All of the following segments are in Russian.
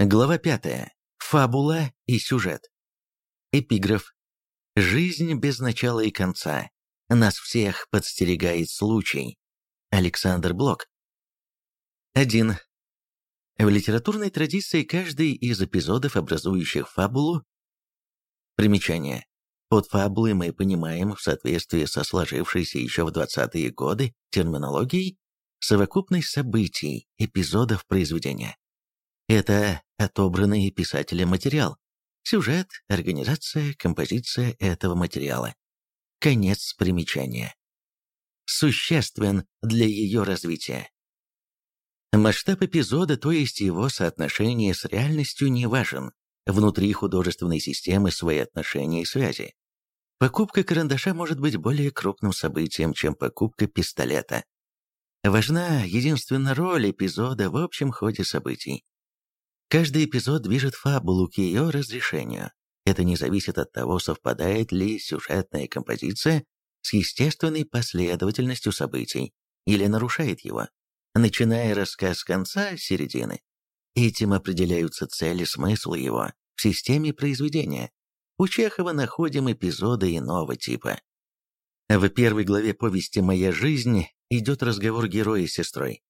Глава 5. Фабула и сюжет. Эпиграф. Жизнь без начала и конца. Нас всех подстерегает случай. Александр Блок. 1. В литературной традиции каждый из эпизодов, образующих фабулу, примечание. Под фабулой мы понимаем, в соответствии со сложившейся еще в 20-е годы терминологией, совокупность событий, эпизодов произведения. Это отобранный писателем материал. Сюжет, организация, композиция этого материала. Конец примечания. Существен для ее развития. Масштаб эпизода, то есть его соотношение с реальностью, не важен. Внутри художественной системы свои отношения и связи. Покупка карандаша может быть более крупным событием, чем покупка пистолета. Важна единственная роль эпизода в общем ходе событий. Каждый эпизод движет фабулу к ее разрешению. Это не зависит от того, совпадает ли сюжетная композиция с естественной последовательностью событий или нарушает его, начиная рассказ с конца, середины. Этим определяются цели, смысл его в системе произведения. У Чехова находим эпизоды иного типа. В первой главе повести «Моя жизнь» идет разговор героя с сестрой.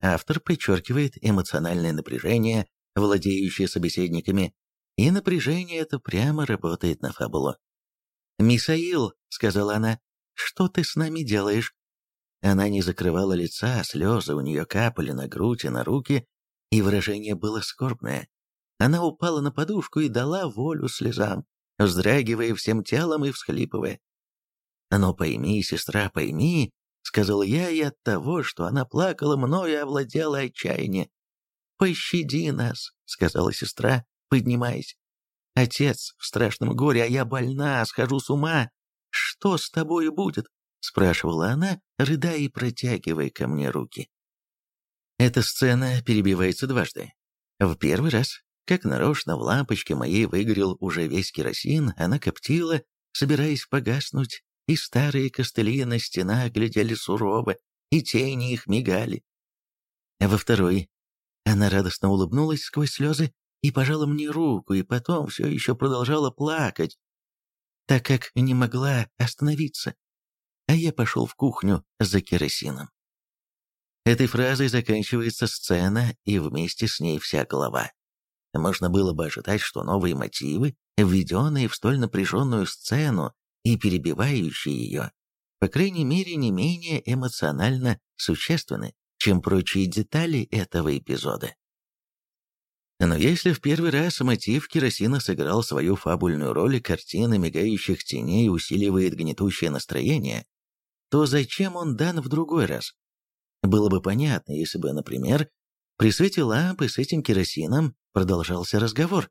Автор подчеркивает эмоциональное напряжение, владеющие собеседниками, и напряжение это прямо работает на фабулу. «Мисаил», — сказала она, — «что ты с нами делаешь?» Она не закрывала лица, слезы у нее капали на грудь и на руки, и выражение было скорбное. Она упала на подушку и дала волю слезам, вздрагивая всем телом и всхлипывая. «Но пойми, сестра, пойми», — сказал я, и от того, что она плакала, мною овладело отчаяние. «Пощади нас», — сказала сестра, поднимаясь. «Отец в страшном горе, а я больна, схожу с ума. Что с тобою будет?» — спрашивала она, рыдая и протягивая ко мне руки. Эта сцена перебивается дважды. В первый раз, как нарочно, в лампочке моей выгорел уже весь керосин, она коптила, собираясь погаснуть, и старые костыли на стенах глядели сурово, и тени их мигали. Во второй она радостно улыбнулась сквозь слезы и пожала мне руку, и потом все еще продолжала плакать, так как не могла остановиться. А я пошел в кухню за керосином. Этой фразой заканчивается сцена, и вместе с ней вся глава. Можно было бы ожидать, что новые мотивы, введенные в столь напряженную сцену и перебивающие ее, по крайней мере, не менее эмоционально существенны чем прочие детали этого эпизода. Но если в первый раз мотив керосина сыграл свою фабульную роль и картина мигающих теней усиливает гнетущее настроение, то зачем он дан в другой раз? Было бы понятно, если бы, например, при свете лампы с этим керосином продолжался разговор.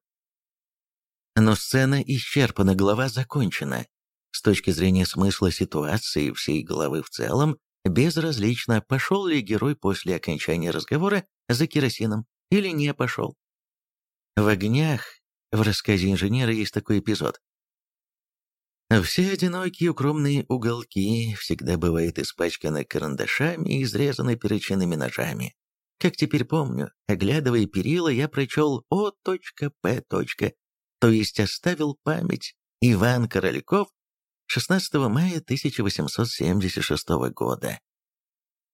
Но сцена исчерпана, глава закончена. С точки зрения смысла ситуации всей главы в целом, Безразлично, пошел ли герой после окончания разговора за керосином или не пошел. В «Огнях» в рассказе инженера есть такой эпизод. Все одинокие укромные уголки всегда бывают испачканы карандашами и изрезаны перочинными ножами. Как теперь помню, оглядывая перила, я прочел О.П. То есть оставил память Иван Корольков 16 мая 1876 года.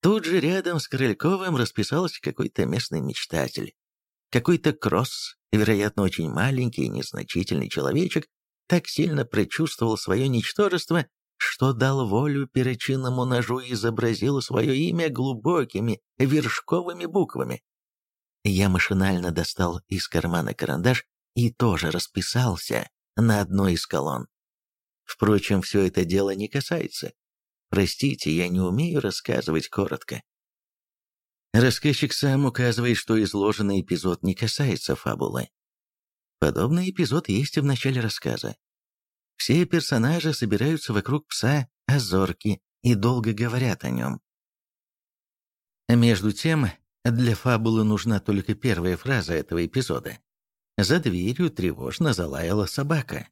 Тут же рядом с Крыльковым расписался какой-то местный мечтатель. Какой-то кросс, вероятно, очень маленький и незначительный человечек, так сильно прочувствовал свое ничтожество, что дал волю перочинному ножу и изобразил свое имя глубокими вершковыми буквами. Я машинально достал из кармана карандаш и тоже расписался на одной из колонн. Впрочем, все это дело не касается. Простите, я не умею рассказывать коротко. Рассказчик сам указывает, что изложенный эпизод не касается фабулы. Подобный эпизод есть и в начале рассказа. Все персонажи собираются вокруг пса Азорки и долго говорят о нем. Между тем, для фабулы нужна только первая фраза этого эпизода. За дверью тревожно залаяла собака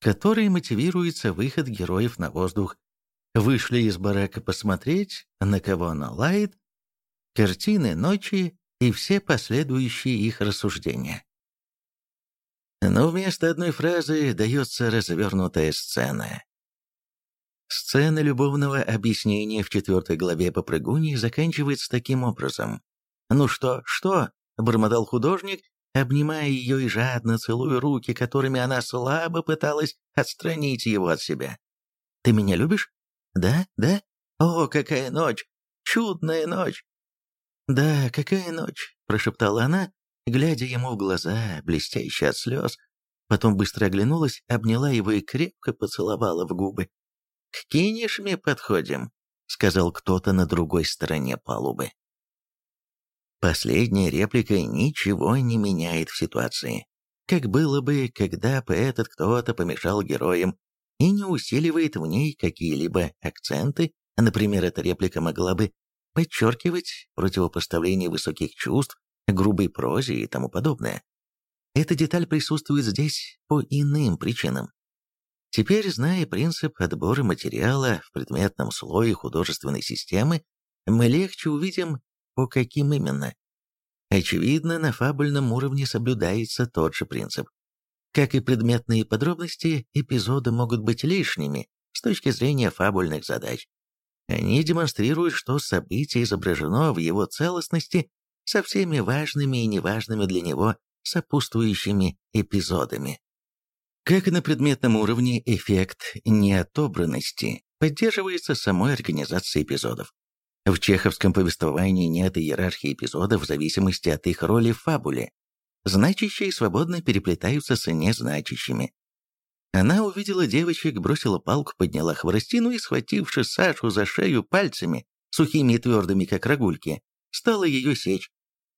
которой мотивируется выход героев на воздух. Вышли из барака посмотреть, на кого она лает. Картины ночи, и все последующие их рассуждения. Но вместо одной фразы дается развернутая сцена. Сцена любовного объяснения в четвертой главе «Попрыгуньи» заканчивается таким образом. «Ну что, что?» — бормотал художник, обнимая ее и жадно целуя руки, которыми она слабо пыталась отстранить его от себя. «Ты меня любишь? Да, да? О, какая ночь! Чудная ночь!» «Да, какая ночь!» — прошептала она, глядя ему в глаза, блестящие от слез. Потом быстро оглянулась, обняла его и крепко поцеловала в губы. «К Кинешме подходим», — сказал кто-то на другой стороне палубы. Последняя реплика ничего не меняет в ситуации. Как было бы, когда бы этот кто-то помешал героям, и не усиливает в ней какие-либо акценты, например, эта реплика могла бы подчеркивать противопоставление высоких чувств, грубой прозе и тому подобное. Эта деталь присутствует здесь по иным причинам. Теперь, зная принцип отбора материала в предметном слое художественной системы, мы легче увидим, по каким именно. Очевидно, на фабульном уровне соблюдается тот же принцип. Как и предметные подробности, эпизоды могут быть лишними с точки зрения фабульных задач. Они демонстрируют, что событие изображено в его целостности со всеми важными и неважными для него сопутствующими эпизодами. Как и на предметном уровне, эффект неотобранности поддерживается самой организацией эпизодов. В чеховском повествовании нет иерархии эпизодов в зависимости от их роли в фабуле. Значащие свободно переплетаются с незначащими. Она увидела девочек, бросила палку, подняла хворостину и, схвативши Сашу за шею пальцами, сухими и твердыми, как рогульки, стала ее сечь.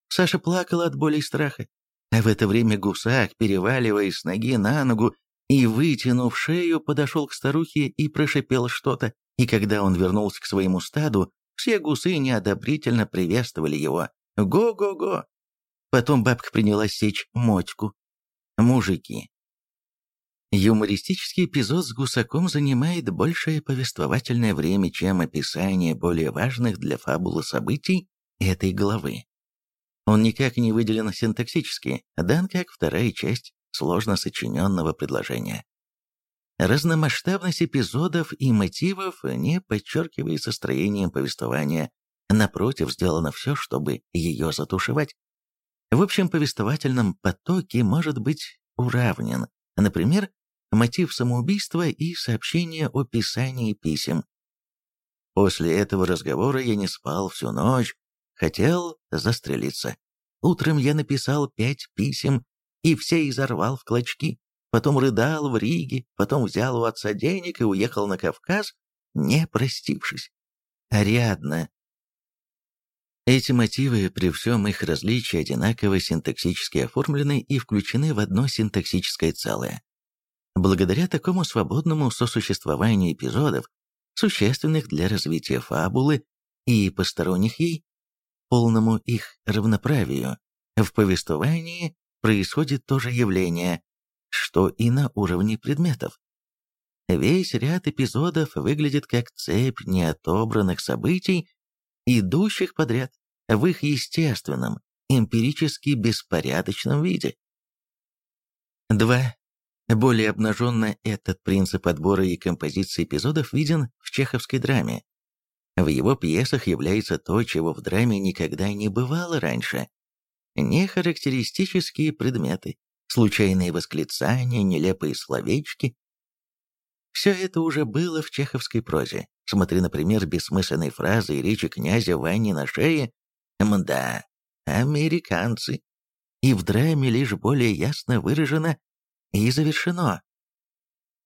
Саша плакала от боли и страха. А в это время гусак, переваливаясь с ноги на ногу и, вытянув шею, подошел к старухе и прошипел что-то, и когда он вернулся к своему стаду, все гусы неодобрительно приветствовали его. «Го-го-го!» Потом бабка принялась сечь мотьку. Мужики. Юмористический эпизод с гусаком занимает большее повествовательное время, чем описание более важных для фабулы событий этой главы. Он никак не выделен синтаксически, дан как вторая часть сложно сочиненного предложения. Разномасштабность эпизодов и мотивов не подчеркивается строением повествования, напротив, сделано все, чтобы ее затушевать. В общем повествовательном потоке может быть уравнен, например, мотив самоубийства и сообщение о писании писем. После этого разговора я не спал всю ночь, Хотел застрелиться. Утром я написал пять писем и все изорвал в клочки. Потом рыдал в Риге, потом взял у отца денег и уехал на Кавказ, не простившись. Ариадна. Эти мотивы при всем их различии одинаково синтаксически оформлены и включены в одно синтаксическое целое. Благодаря такому свободному сосуществованию эпизодов, существенных для развития фабулы и посторонних ей, полному их равноправию, в повествовании происходит то же явление, что и на уровне предметов. Весь ряд эпизодов выглядит как цепь неотобранных событий, идущих подряд в их естественном, эмпирически беспорядочном виде. 2. Более обнаженно этот принцип отбора и композиции эпизодов виден в чеховской драме, в его пьесах является то, чего в драме никогда не бывало раньше. Нехарактеристические предметы, случайные восклицания, нелепые словечки. Все это уже было в чеховской прозе. Смотри, например, бессмысленные фразы и речи князя Вани на шее. Мда, американцы. И в драме лишь более ясно выражено и завершено.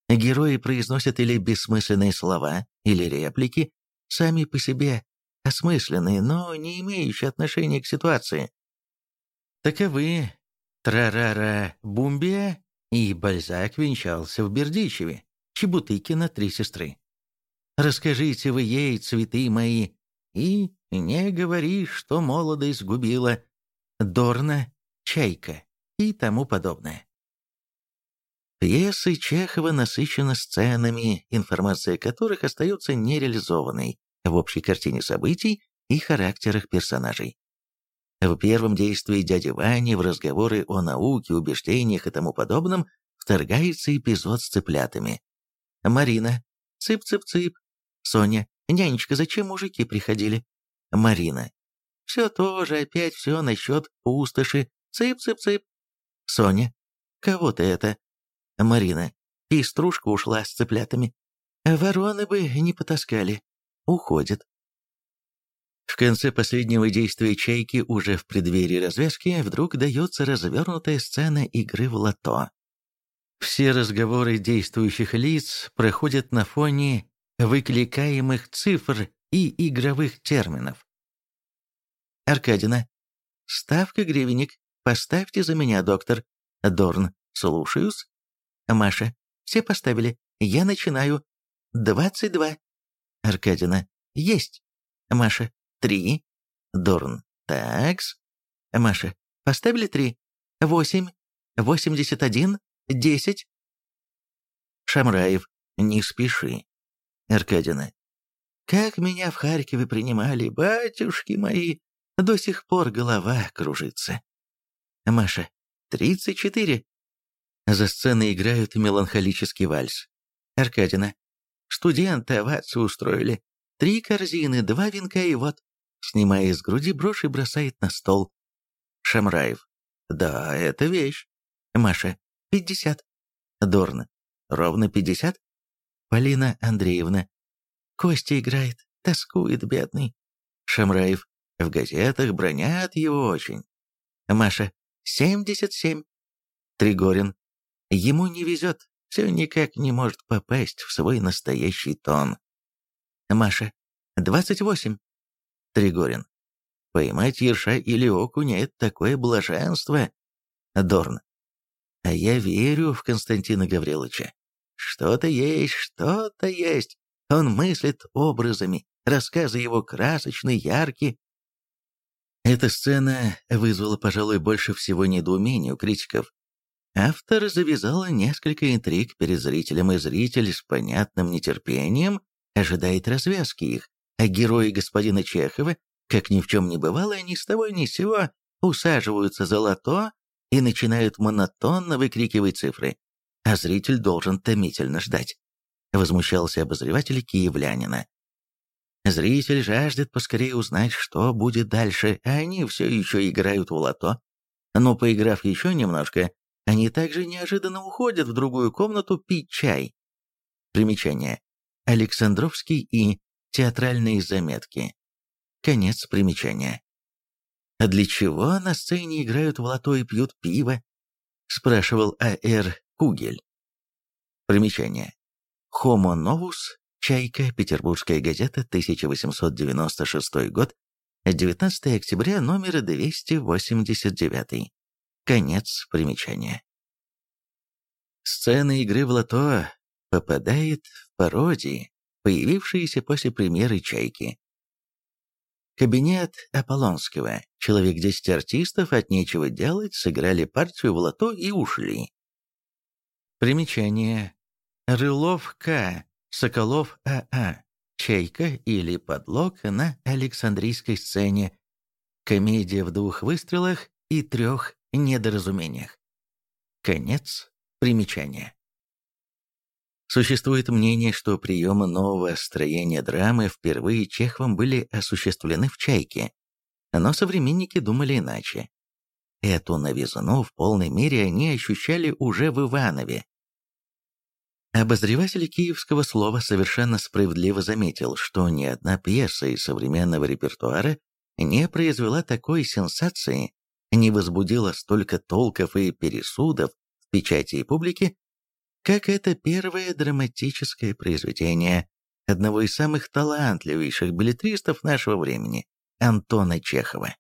Герои произносят или бессмысленные слова, или реплики, сами по себе осмысленные, но не имеющие отношения к ситуации. Таковы Трарара Бумбия и Бальзак венчался в Бердичеве, Чебутыкина три сестры. Расскажите вы ей, цветы мои, и не говори, что молодость губила, Дорна, Чайка и тому подобное. Пьесы Чехова насыщены сценами, информация которых остается нереализованной в общей картине событий и характерах персонажей. В первом действии дяди Вани в разговоры о науке, убеждениях и тому подобном вторгается эпизод с цыплятами. Марина. Цып-цып-цып. Соня. Нянечка, зачем мужики приходили? Марина. Все тоже, опять все насчет пустоши. Цып-цып-цып. Соня. Кого ты это? Марина. Пеструшка ушла с цыплятами. Вороны бы не потаскали. Уходит. В конце последнего действия «Чайки» уже в преддверии развязки вдруг дается развернутая сцена игры в лото. Все разговоры действующих лиц проходят на фоне выкликаемых цифр и игровых терминов. Аркадина. «Ставка, гривенник. Поставьте за меня, доктор». Дорн. «Слушаюсь». Маша. «Все поставили. Я начинаю. Двадцать два». Аркадина. «Есть». Маша. Три. Дорн. Такс. Маша. Поставили три. Восемь. Восемьдесят один. Десять. Шамраев. Не спеши. Аркадина. Как меня в Харькове принимали, батюшки мои. До сих пор голова кружится. Маша. Тридцать четыре. За сценой играют меланхолический вальс. Аркадина. Студенты овацию устроили. Три корзины, два венка и вот снимая с груди брошь и бросает на стол. Шамраев. Да, это вещь. Маша. Пятьдесят. Дорна. Ровно пятьдесят? Полина Андреевна. Костя играет, тоскует, бедный. Шамраев. В газетах бронят его очень. Маша. Семьдесят семь. Тригорин. Ему не везет, все никак не может попасть в свой настоящий тон. Маша. Двадцать восемь. Тригорин. Поймать ерша или окуня — это такое блаженство. Дорн. А я верю в Константина Гавриловича. Что-то есть, что-то есть. Он мыслит образами, рассказы его красочны, яркие. Эта сцена вызвала, пожалуй, больше всего недоумения у критиков. Автор завязал несколько интриг перед зрителем, и зритель с понятным нетерпением ожидает развязки их герои господина Чехова, как ни в чем не бывало, ни с того ни с сего усаживаются за лото и начинают монотонно выкрикивать цифры, а зритель должен томительно ждать. Возмущался обозреватель киевлянина. Зритель жаждет поскорее узнать, что будет дальше, а они все еще играют в лото. Но поиграв еще немножко, они также неожиданно уходят в другую комнату пить чай. Примечание. Александровский и Театральные заметки. Конец примечания. «А для чего на сцене играют в лото и пьют пиво?» – спрашивал А.Р. Кугель. Примечание. «Homo novus», «Чайка», Петербургская газета, 1896 год, 19 октября, номер 289. Конец примечания. Сцена игры в лото попадает в пародии, появившиеся после премьеры «Чайки». Кабинет Аполлонского. Человек десять артистов от нечего делать сыграли партию в лото и ушли. Примечание. Рылов К. Соколов А.А. Чайка или подлог на Александрийской сцене. Комедия в двух выстрелах и трех недоразумениях. Конец примечания. Существует мнение, что приемы нового строения драмы впервые Чеховым были осуществлены в «Чайке», но современники думали иначе. Эту новизну в полной мере они ощущали уже в Иванове. Обозреватель киевского слова совершенно справедливо заметил, что ни одна пьеса из современного репертуара не произвела такой сенсации, не возбудила столько толков и пересудов в печати и публике, как это первое драматическое произведение одного из самых талантливейших билетристов нашего времени, Антона Чехова.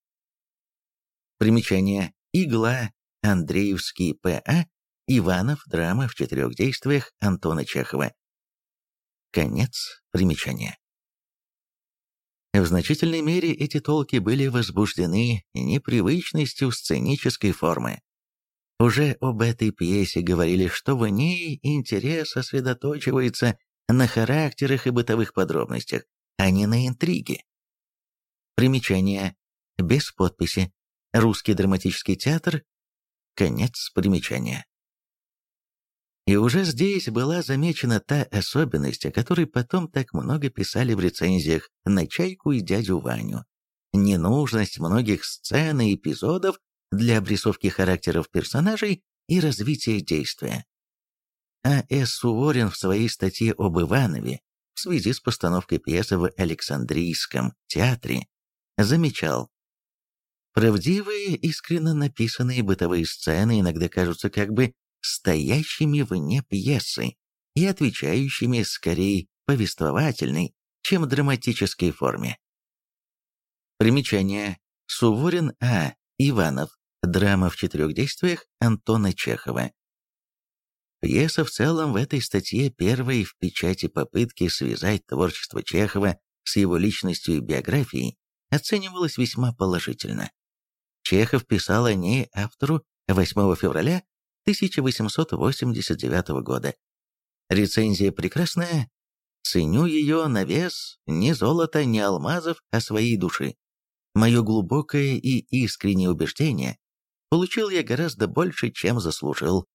Примечание. Игла. Андреевский П.А. Иванов. Драма в четырех действиях Антона Чехова. Конец примечания. В значительной мере эти толки были возбуждены непривычностью сценической формы. Уже об этой пьесе говорили, что в ней интерес сосредоточивается на характерах и бытовых подробностях, а не на интриге. Примечание. Без подписи. Русский драматический театр. Конец примечания. И уже здесь была замечена та особенность, о которой потом так много писали в рецензиях на «Чайку» и «Дядю Ваню». Ненужность многих сцен и эпизодов для обрисовки характеров персонажей и развития действия. А. С. Суворин в своей статье об Иванове в связи с постановкой пьесы в Александрийском театре замечал, Правдивые, искренно написанные бытовые сцены иногда кажутся как бы стоящими вне пьесы и отвечающими скорее повествовательной, чем драматической форме. Примечание. Суворин А. Иванов. Драма в четырех действиях Антона Чехова. Пьеса в целом в этой статье первой в печати попытки связать творчество Чехова с его личностью и биографией оценивалась весьма положительно. Чехов писал о ней автору 8 февраля 1889 года. Рецензия прекрасная. Ценю ее на вес не золота, не алмазов, а своей души. Мое глубокое и искреннее убеждение получил я гораздо больше, чем заслужил.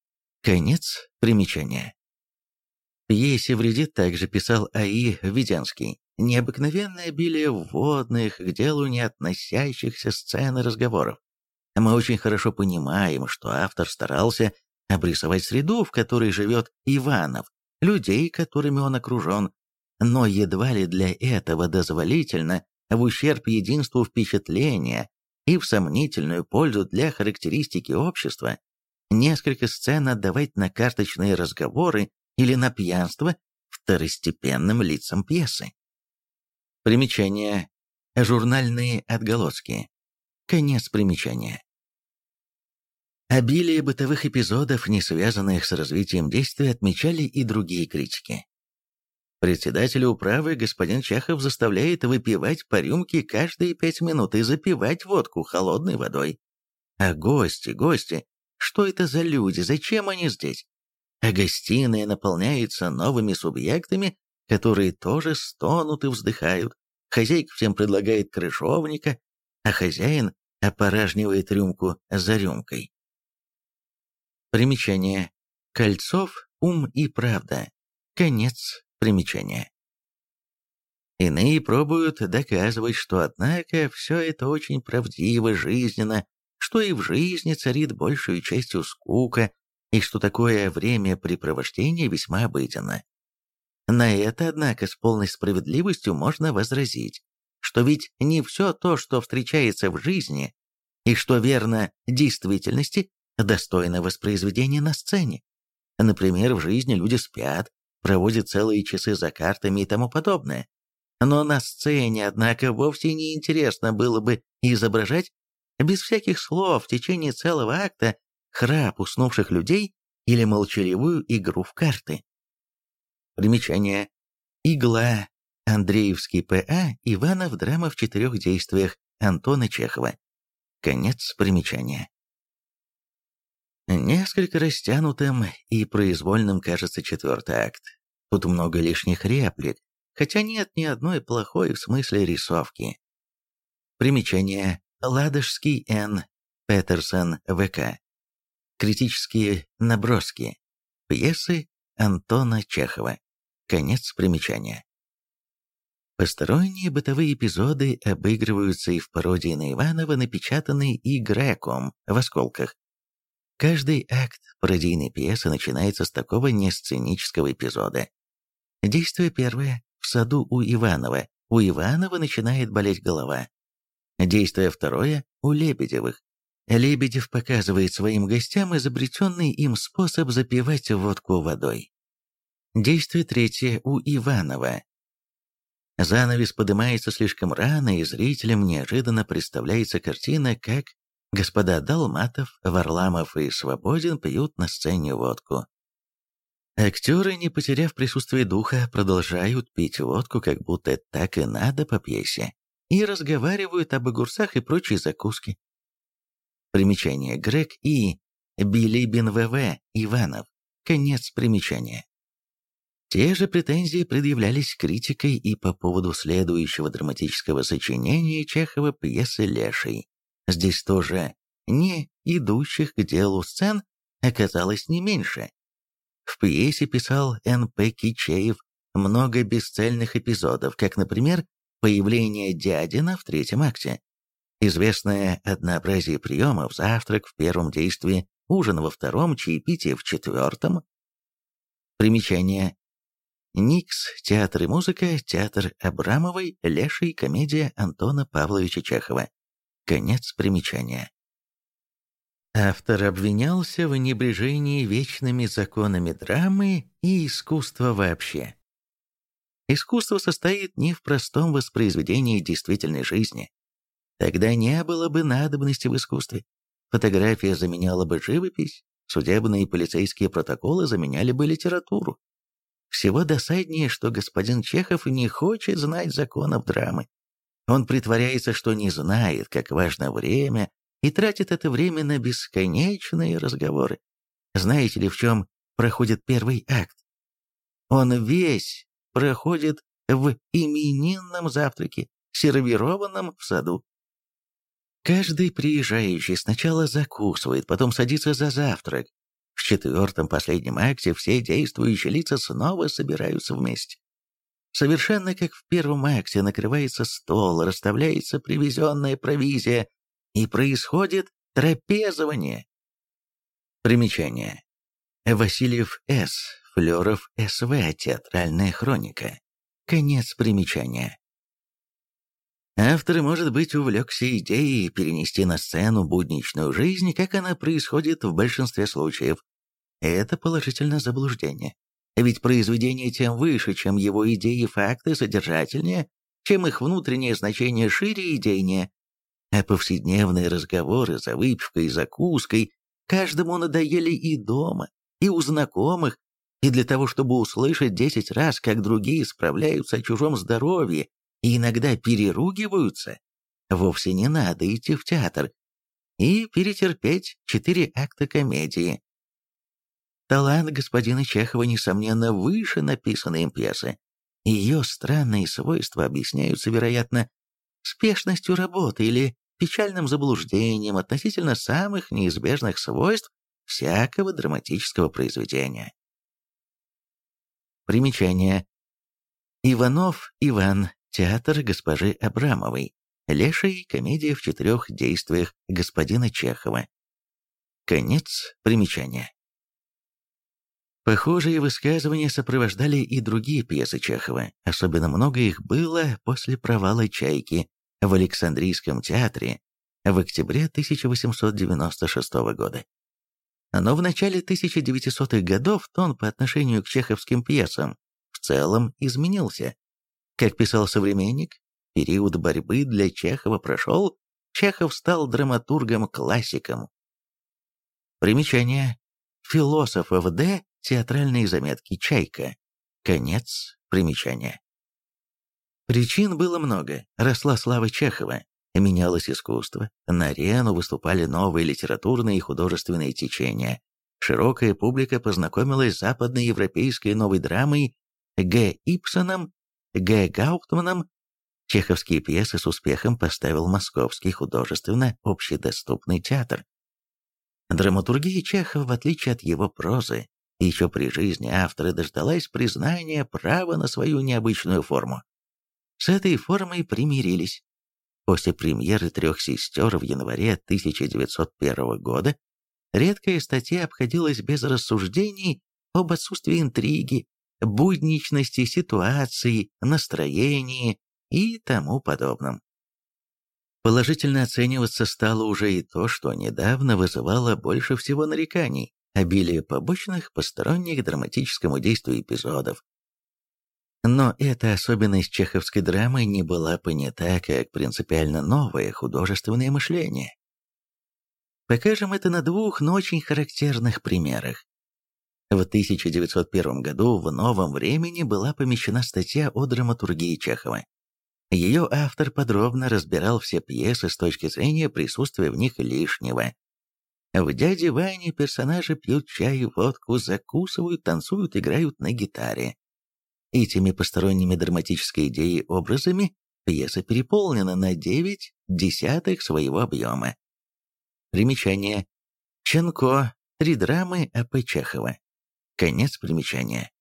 Конец примечания. Пьесе вредит также писал А.И. Веденский. Необыкновенное обилие вводных, к делу не относящихся сцен и разговоров. Мы очень хорошо понимаем, что автор старался обрисовать среду, в которой живет Иванов, людей, которыми он окружен, но едва ли для этого дозволительно в ущерб единству впечатления и в сомнительную пользу для характеристики общества несколько сцен отдавать на карточные разговоры или на пьянство второстепенным лицам пьесы. Примечание. Журнальные отголоски. Конец примечания. Обилие бытовых эпизодов, не связанных с развитием действия, отмечали и другие критики. Председателя управы господин Чахов заставляет выпивать по рюмке каждые пять минут и запивать водку холодной водой. А гости, гости, что это за люди, зачем они здесь? А гостиная наполняется новыми субъектами, которые тоже стонут и вздыхают. Хозяйка всем предлагает крышовника, а хозяин опоражнивает рюмку за рюмкой. Примечание. Кольцов, ум и правда. Конец примечания. Иные пробуют доказывать, что, однако, все это очень правдиво, жизненно, что и в жизни царит большую частью скука, и что такое времяпрепровождение весьма обыденно. На это, однако, с полной справедливостью можно возразить, что ведь не все то, что встречается в жизни, и что верно действительности, достойно воспроизведения на сцене. Например, в жизни люди спят, проводят целые часы за картами и тому подобное. Но на сцене, однако, вовсе не интересно было бы изображать без всяких слов в течение целого акта храп уснувших людей или молчаливую игру в карты. Примечание. Игла. Андреевский П.А. Иванов. Драма в четырех действиях. Антона Чехова. Конец примечания. Несколько растянутым и произвольным кажется четвертый акт. Тут много лишних реплик, хотя нет ни одной плохой в смысле рисовки. Примечание. Ладожский Н. Петерсон ВК. Критические наброски. Пьесы Антона Чехова. Конец примечания. Посторонние бытовые эпизоды обыгрываются и в пародии на Иванова, напечатанной и Греком в «Осколках». Каждый акт пародийной пьесы начинается с такого несценического эпизода. Действие первое. В саду у Иванова. У Иванова начинает болеть голова. Действие второе. У Лебедевых. Лебедев показывает своим гостям изобретенный им способ запивать водку водой. Действие третье. У Иванова. Занавес поднимается слишком рано, и зрителям неожиданно представляется картина, как Господа Долматов, Варламов и Свободин пьют на сцене водку. Актеры, не потеряв присутствие духа, продолжают пить водку, как будто так и надо по пьесе, и разговаривают об огурцах и прочей закуске. Примечание. Грег И. Билибин ВВ. Иванов. Конец примечания. Те же претензии предъявлялись критикой и по поводу следующего драматического сочинения Чехова пьесы «Леший», Здесь тоже не идущих к делу сцен оказалось не меньше. В пьесе писал Н.П. Кичеев много бесцельных эпизодов, как, например, появление Дядина в третьем акте, известное однообразие приемов, завтрак в первом действии, ужин во втором, чаепитие в четвертом. Примечание. Никс, театр и музыка, театр Абрамовой, Леший, комедия Антона Павловича Чехова. Конец примечания. Автор обвинялся в небрежении вечными законами драмы и искусства вообще. Искусство состоит не в простом воспроизведении действительной жизни. Тогда не было бы надобности в искусстве. Фотография заменяла бы живопись, судебные и полицейские протоколы заменяли бы литературу. Всего досаднее, что господин Чехов не хочет знать законов драмы. Он притворяется, что не знает, как важно время, и тратит это время на бесконечные разговоры. Знаете ли, в чем проходит первый акт? Он весь проходит в именинном завтраке, сервированном в саду. Каждый приезжающий сначала закусывает, потом садится за завтрак. В четвертом последнем акте все действующие лица снова собираются вместе. Совершенно как в первом акте накрывается стол, расставляется привезенная провизия, и происходит трапезование. Примечание. Васильев С. Флеров С.В. Театральная хроника. Конец примечания. Автор, может быть, увлекся идеей перенести на сцену будничную жизнь, как она происходит в большинстве случаев. Это положительно заблуждение. Ведь произведение тем выше, чем его идеи и факты содержательнее, чем их внутреннее значение шире и идейнее. А повседневные разговоры за выпивкой и закуской каждому надоели и дома, и у знакомых, и для того, чтобы услышать десять раз, как другие справляются о чужом здоровье и иногда переругиваются, вовсе не надо идти в театр и перетерпеть четыре акта комедии. Талант господина Чехова, несомненно, выше написанной им пьесы. Ее странные свойства объясняются, вероятно, спешностью работы или печальным заблуждением относительно самых неизбежных свойств всякого драматического произведения. Примечание. Иванов Иван. Театр госпожи Абрамовой. Леший. Комедия в четырех действиях господина Чехова. Конец примечания. Похожие высказывания сопровождали и другие пьесы Чехова, особенно много их было после провала «Чайки» в Александрийском театре в октябре 1896 года. Но в начале 1900-х годов тон по отношению к чеховским пьесам в целом изменился. Как писал современник, период борьбы для Чехова прошел, Чехов стал драматургом-классиком. Примечание. Философов Д. Театральные заметки. Чайка. Конец примечания. Причин было много. Росла слава Чехова, менялось искусство, на арену выступали новые литературные и художественные течения. Широкая публика познакомилась с западноевропейской новой драмой Г. Ипсоном, Г. Гауптманом. Чеховские пьесы с успехом поставил Московский художественно-общедоступный театр. Драматургия Чехова, в отличие от его прозы, еще при жизни автора дождалась признания права на свою необычную форму. С этой формой примирились. После премьеры «Трех сестер» в январе 1901 года редкая статья обходилась без рассуждений об отсутствии интриги, будничности ситуации, настроении и тому подобном. Положительно оцениваться стало уже и то, что недавно вызывало больше всего нареканий – обилие побочных, посторонних драматическому действию эпизодов, но эта особенность чеховской драмы не была понята как принципиально новое художественное мышление. Покажем это на двух, но очень характерных примерах. В 1901 году в «Новом времени» была помещена статья о драматургии Чехова. Ее автор подробно разбирал все пьесы с точки зрения присутствия в них лишнего. В «Дяде Ване» персонажи пьют чай, водку, закусывают, танцуют, играют на гитаре. Этими посторонними драматической идеей образами пьеса переполнена на 9 десятых своего объема. Примечание. Ченко. Три драмы А.П. Чехова. Конец примечания.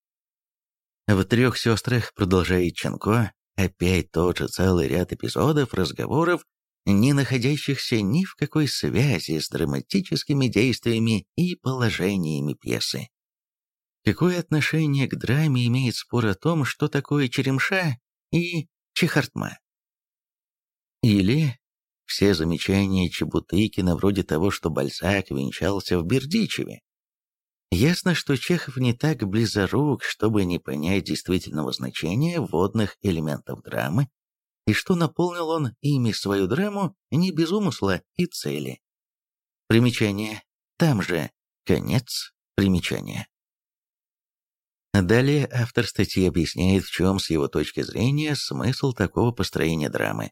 В «Трех сестрах», продолжает Ченко, опять тот же целый ряд эпизодов, разговоров, не находящихся ни в какой связи с драматическими действиями и положениями пьесы. Какое отношение к драме имеет спор о том, что такое черемша и чехартма? Или все замечания Чебутыкина вроде того, что Бальзак венчался в Бердичеве. Ясно, что Чехов не так близорук, чтобы не понять действительного значения водных элементов драмы, и что наполнил он ими свою драму не без умысла и цели. Примечание. Там же. Конец примечания. Далее автор статьи объясняет, в чем, с его точки зрения, смысл такого построения драмы.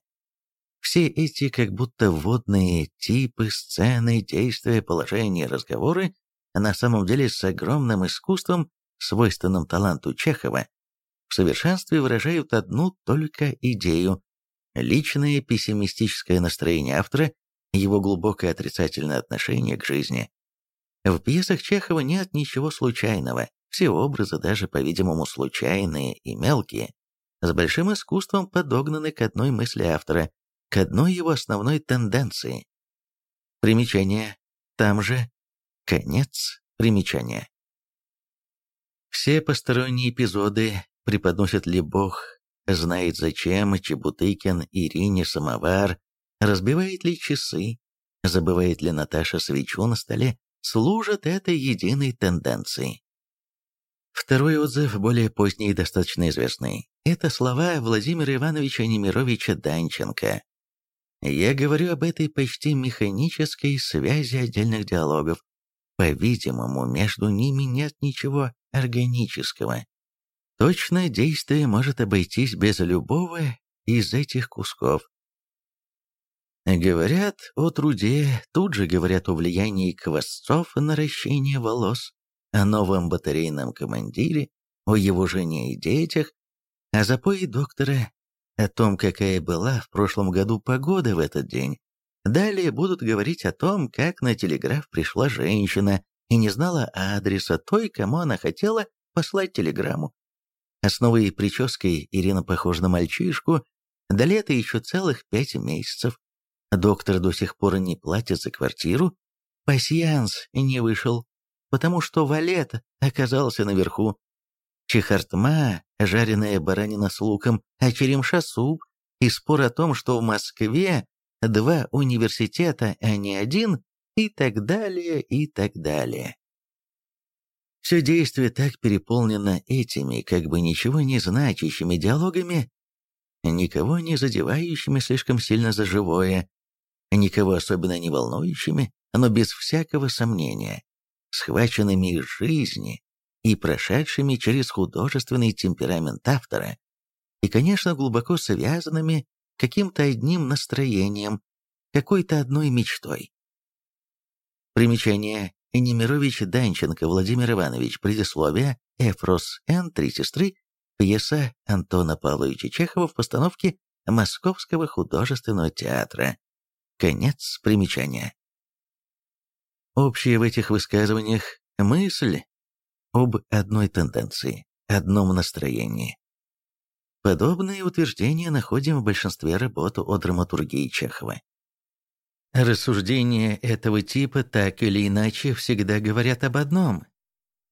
Все эти как будто вводные типы, сцены, действия, положения, разговоры на самом деле с огромным искусством, свойственным таланту Чехова, в совершенстве выражают одну только идею – личное пессимистическое настроение автора, его глубокое отрицательное отношение к жизни. В пьесах Чехова нет ничего случайного, все образы, даже, по-видимому, случайные и мелкие, с большим искусством подогнаны к одной мысли автора, к одной его основной тенденции. Примечание. Там же конец примечания. Все посторонние эпизоды преподносят ли Бог, знает зачем Чебутыкин Ирине самовар, разбивает ли часы, забывает ли Наташа свечу на столе, служат этой единой тенденции. Второй отзыв, более поздний и достаточно известный. Это слова Владимира Ивановича Немировича Данченко. Я говорю об этой почти механической связи отдельных диалогов. По-видимому, между ними нет ничего органического. Точно действие может обойтись без любого из этих кусков. Говорят о труде, тут же говорят о влиянии квасцов на ращение волос, о новом батарейном командире, о его жене и детях, о запое доктора, о том, какая была в прошлом году погода в этот день. Далее будут говорить о том, как на телеграф пришла женщина и не знала адреса той, кому она хотела послать телеграмму. А с новой прической Ирина похожа на мальчишку, до лета еще целых пять месяцев. Доктор до сих пор не платит за квартиру, пасьянс не вышел, потому что валет оказался наверху. Чехартма, жареная баранина с луком, а черемша суп, и спор о том, что в Москве два университета, а не один, и так далее, и так далее. Все действие так переполнено этими, как бы ничего не значащими диалогами, никого не задевающими слишком сильно за живое, никого особенно не волнующими, но без всякого сомнения, схваченными из жизни и прошедшими через художественный темперамент автора, и, конечно, глубоко связанными каким-то одним настроением, какой-то одной мечтой. Примечание. Немирович Данченко Владимир Иванович. Предисловие. Эфрос Н. Три сестры. Пьеса Антона Павловича Чехова в постановке Московского художественного театра. Конец примечания. Общая в этих высказываниях мысль об одной тенденции, одном настроении. Подобные утверждения находим в большинстве работ о драматургии Чехова. Рассуждения этого типа так или иначе всегда говорят об одном.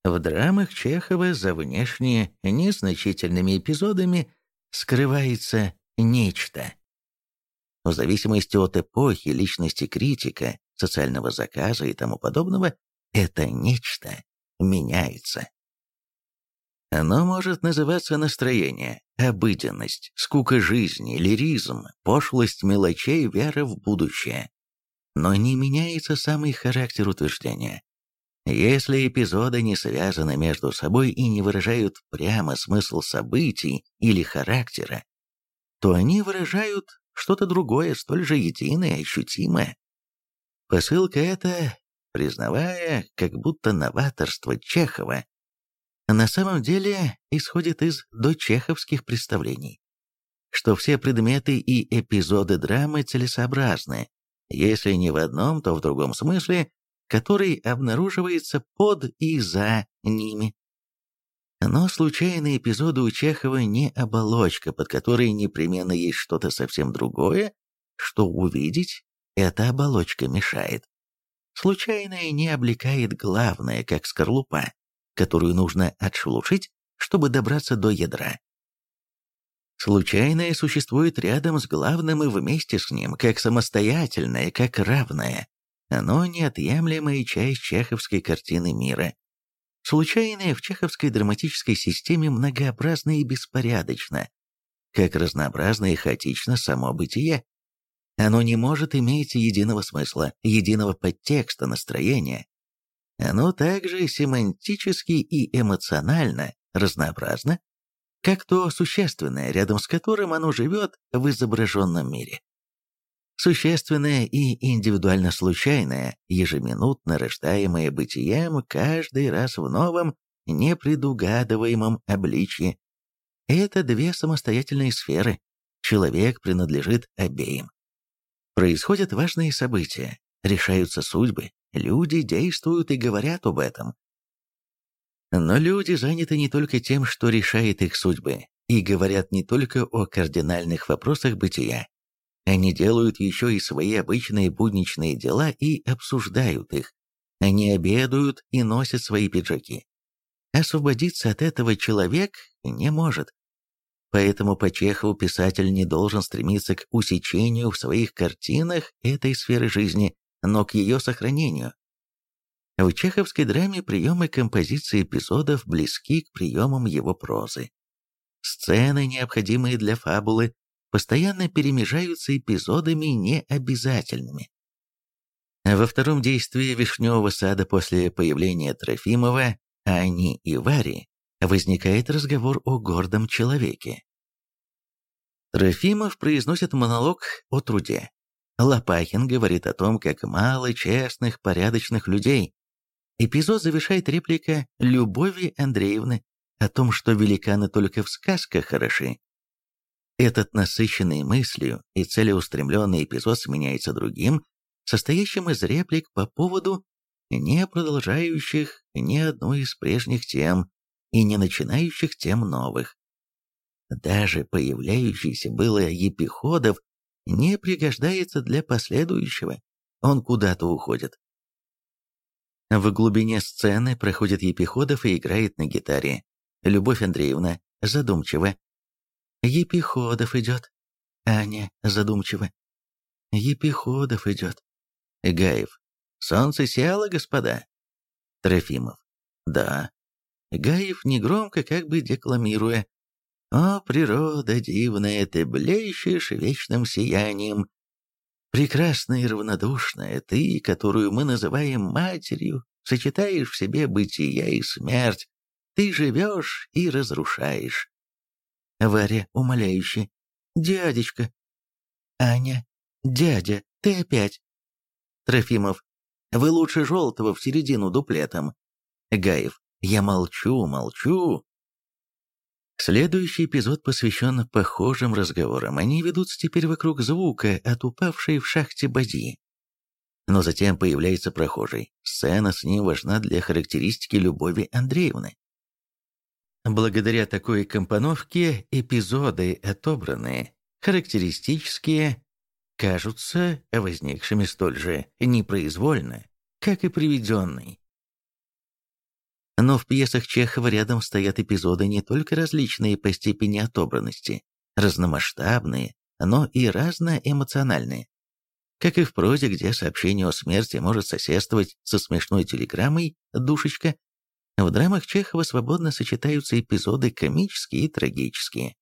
В драмах Чехова за внешне незначительными эпизодами скрывается нечто. В зависимости от эпохи, личности критика, социального заказа и тому подобного, это нечто меняется. Оно может называться настроение, обыденность, скука жизни, лиризм, пошлость мелочей, вера в будущее. Но не меняется самый характер утверждения. Если эпизоды не связаны между собой и не выражают прямо смысл событий или характера, то они выражают что-то другое, столь же единое ощутимое. Посылка эта, признавая как будто новаторство Чехова, на самом деле исходит из дочеховских представлений. что все предметы и эпизоды драмы целесообразны, если не в одном, то в другом смысле, который обнаруживается под и за ними. Но случайные эпизоды у Чехова не оболочка, под которой непременно есть что-то совсем другое, что увидеть эта оболочка мешает. Случайное не облекает главное, как скорлупа, которую нужно отшелушить, чтобы добраться до ядра. Случайное существует рядом с главным и вместе с ним, как самостоятельное, как равное. Оно неотъемлемая часть чеховской картины мира. Случайное в чеховской драматической системе многообразно и беспорядочно, как разнообразно и хаотично само бытие. Оно не может иметь единого смысла, единого подтекста, настроения. Оно также семантически и эмоционально разнообразно, как то существенное, рядом с которым оно живет в изображенном мире. Существенное и индивидуально случайное, ежеминутно рождаемое бытием каждый раз в новом, непредугадываемом обличье. Это две самостоятельные сферы. Человек принадлежит обеим. Происходят важные события, решаются судьбы, люди действуют и говорят об этом. Но люди заняты не только тем, что решает их судьбы, и говорят не только о кардинальных вопросах бытия, они делают еще и свои обычные будничные дела и обсуждают их. Они обедают и носят свои пиджаки. Освободиться от этого человек не может. Поэтому по Чехову писатель не должен стремиться к усечению в своих картинах этой сферы жизни, но к ее сохранению. В чеховской драме приемы композиции эпизодов близки к приемам его прозы. Сцены, необходимые для фабулы, постоянно перемежаются эпизодами необязательными. Во втором действии «Вишневого сада» после появления Трофимова, Ани и Вари возникает разговор о гордом человеке. Трофимов произносит монолог о труде. Лопахин говорит о том, как мало честных, порядочных людей. Эпизод завершает реплика Любови Андреевны о том, что великаны только в сказках хороши, этот насыщенный мыслью и целеустремленный эпизод сменяется другим, состоящим из реплик по поводу не продолжающих ни одну из прежних тем и не начинающих тем новых. Даже появляющийся было Епиходов не пригождается для последующего, он куда-то уходит. В глубине сцены проходит Епиходов и играет на гитаре. Любовь Андреевна задумчиво Епиходов идет. Аня задумчиво. Епиходов идет. Гаев. Солнце село, господа. Трофимов. Да. Гаев негромко, как бы декламируя. «О, природа дивная, ты блещешь вечным сиянием! Прекрасная и равнодушная, ты, которую мы называем матерью, сочетаешь в себе бытие и смерть, ты живешь и разрушаешь. Варя умоляюще. «Дядечка!» «Аня! Дядя, ты опять!» Трофимов. «Вы лучше желтого в середину дуплетом!» Гаев. «Я молчу, молчу!» Следующий эпизод посвящен похожим разговорам. Они ведутся теперь вокруг звука от упавшей в шахте бадьи. Но затем появляется прохожий. Сцена с ним важна для характеристики Любови Андреевны. Благодаря такой компоновке эпизоды отобранные, характеристические, кажутся возникшими столь же непроизвольно, как и приведенный. Но в пьесах Чехова рядом стоят эпизоды не только различные по степени отобранности, разномасштабные, но и разноэмоциональные. Как и в прозе, где сообщение о смерти может соседствовать со смешной телеграммой «Душечка», в драмах Чехова свободно сочетаются эпизоды комические и трагические.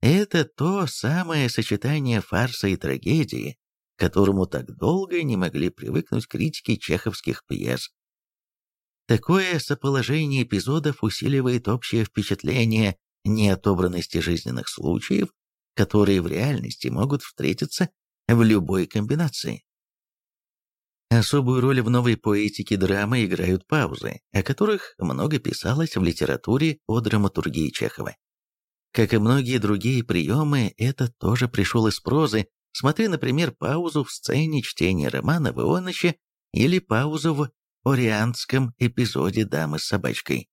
Это то самое сочетание фарса и трагедии, к которому так долго не могли привыкнуть критики чеховских пьес. Такое соположение эпизодов усиливает общее впечатление неотобранности жизненных случаев, которые в реальности могут встретиться в любой комбинации. Особую роль в новой поэтике драмы играют паузы, о которых много писалось в литературе о драматургии Чехова. Как и многие другие приемы, это тоже пришел из прозы. Смотри, например, паузу в сцене чтения романа в Ионыче или паузу в ориантском эпизоде «Дамы с собачкой».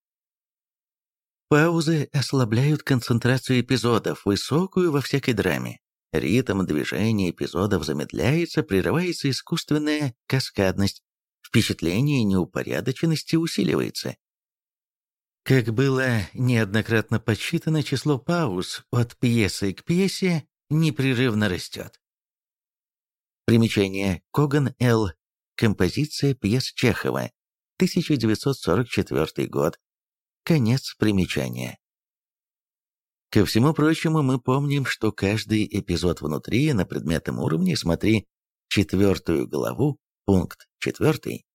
Паузы ослабляют концентрацию эпизодов, высокую во всякой драме. Ритм движения эпизодов замедляется, прерывается искусственная каскадность, впечатление неупорядоченности усиливается. Как было неоднократно подсчитано, число пауз от пьесы к пьесе непрерывно растет. Примечание. Коган Л. Композиция пьес Чехова. 1944 год. Конец примечания. Ко всему прочему, мы помним, что каждый эпизод внутри на предметном уровне, смотри четвертую главу, пункт четвертый,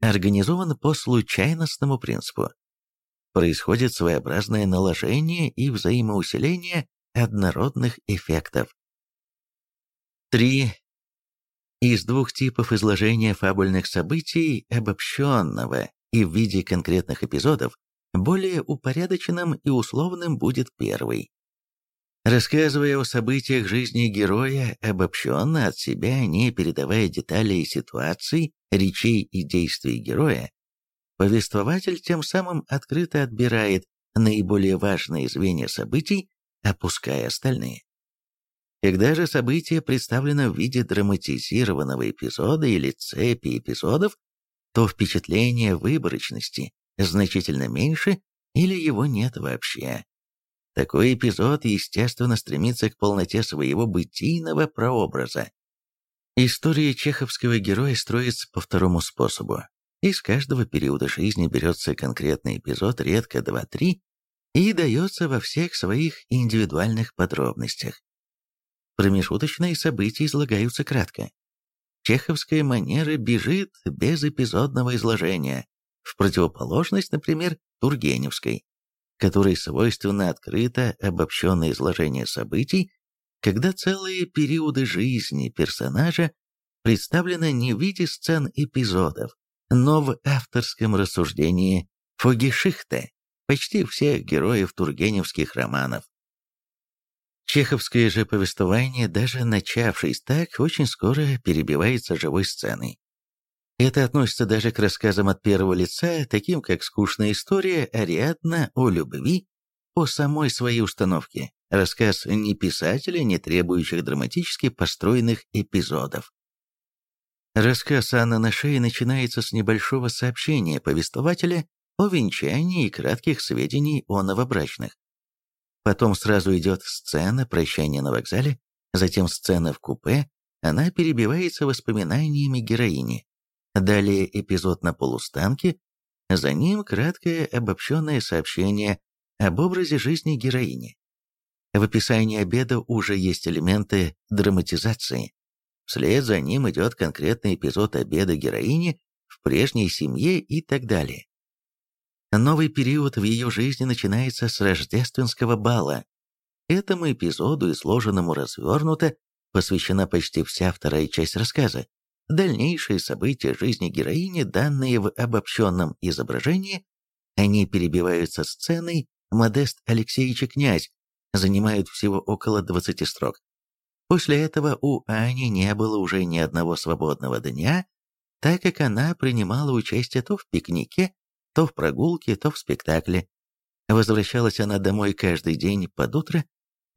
организован по случайностному принципу. Происходит своеобразное наложение и взаимоусиление однородных эффектов. 3. Из двух типов изложения фабульных событий, обобщенного и в виде конкретных эпизодов, более упорядоченным и условным будет первый. Рассказывая о событиях жизни героя, обобщенно от себя, не передавая деталей ситуаций, речей и действий героя, повествователь тем самым открыто отбирает наиболее важные звенья событий, опуская остальные. Когда же событие представлено в виде драматизированного эпизода или цепи эпизодов, то впечатление выборочности значительно меньше или его нет вообще. Такой эпизод, естественно, стремится к полноте своего бытийного прообраза. История чеховского героя строится по второму способу. Из каждого периода жизни берется конкретный эпизод, редко два-три, и дается во всех своих индивидуальных подробностях. Промежуточные события излагаются кратко. Чеховская манера бежит без эпизодного изложения, в противоположность, например, Тургеневской, которой свойственно открыто обобщенное изложение событий, когда целые периоды жизни персонажа представлены не в виде сцен эпизодов, но в авторском рассуждении Фогишихте, почти всех героев тургеневских романов. Чеховское же повествование, даже начавшись так, очень скоро перебивается живой сценой. Это относится даже к рассказам от первого лица, таким как «Скучная история» Ариадна о любви, о самой своей установке, рассказ не писателя, не требующих драматически построенных эпизодов. Рассказ Анны на шее начинается с небольшого сообщения повествователя о венчании и кратких сведений о новобрачных. Потом сразу идет сцена прощания на вокзале, затем сцена в купе, она перебивается воспоминаниями героини. Далее эпизод на полустанке, за ним краткое обобщенное сообщение об образе жизни героини. В описании обеда уже есть элементы драматизации. Вслед за ним идет конкретный эпизод обеда героини в прежней семье и так далее. Новый период в ее жизни начинается с рождественского бала. Этому эпизоду, изложенному развернуто, посвящена почти вся вторая часть рассказа. Дальнейшие события жизни героини, данные в обобщенном изображении, они перебиваются сценой «Модест Алексеевич князь», занимают всего около 20 строк. После этого у Ани не было уже ни одного свободного дня, так как она принимала участие то в пикнике, то в прогулке, то в спектакле. Возвращалась она домой каждый день под утро.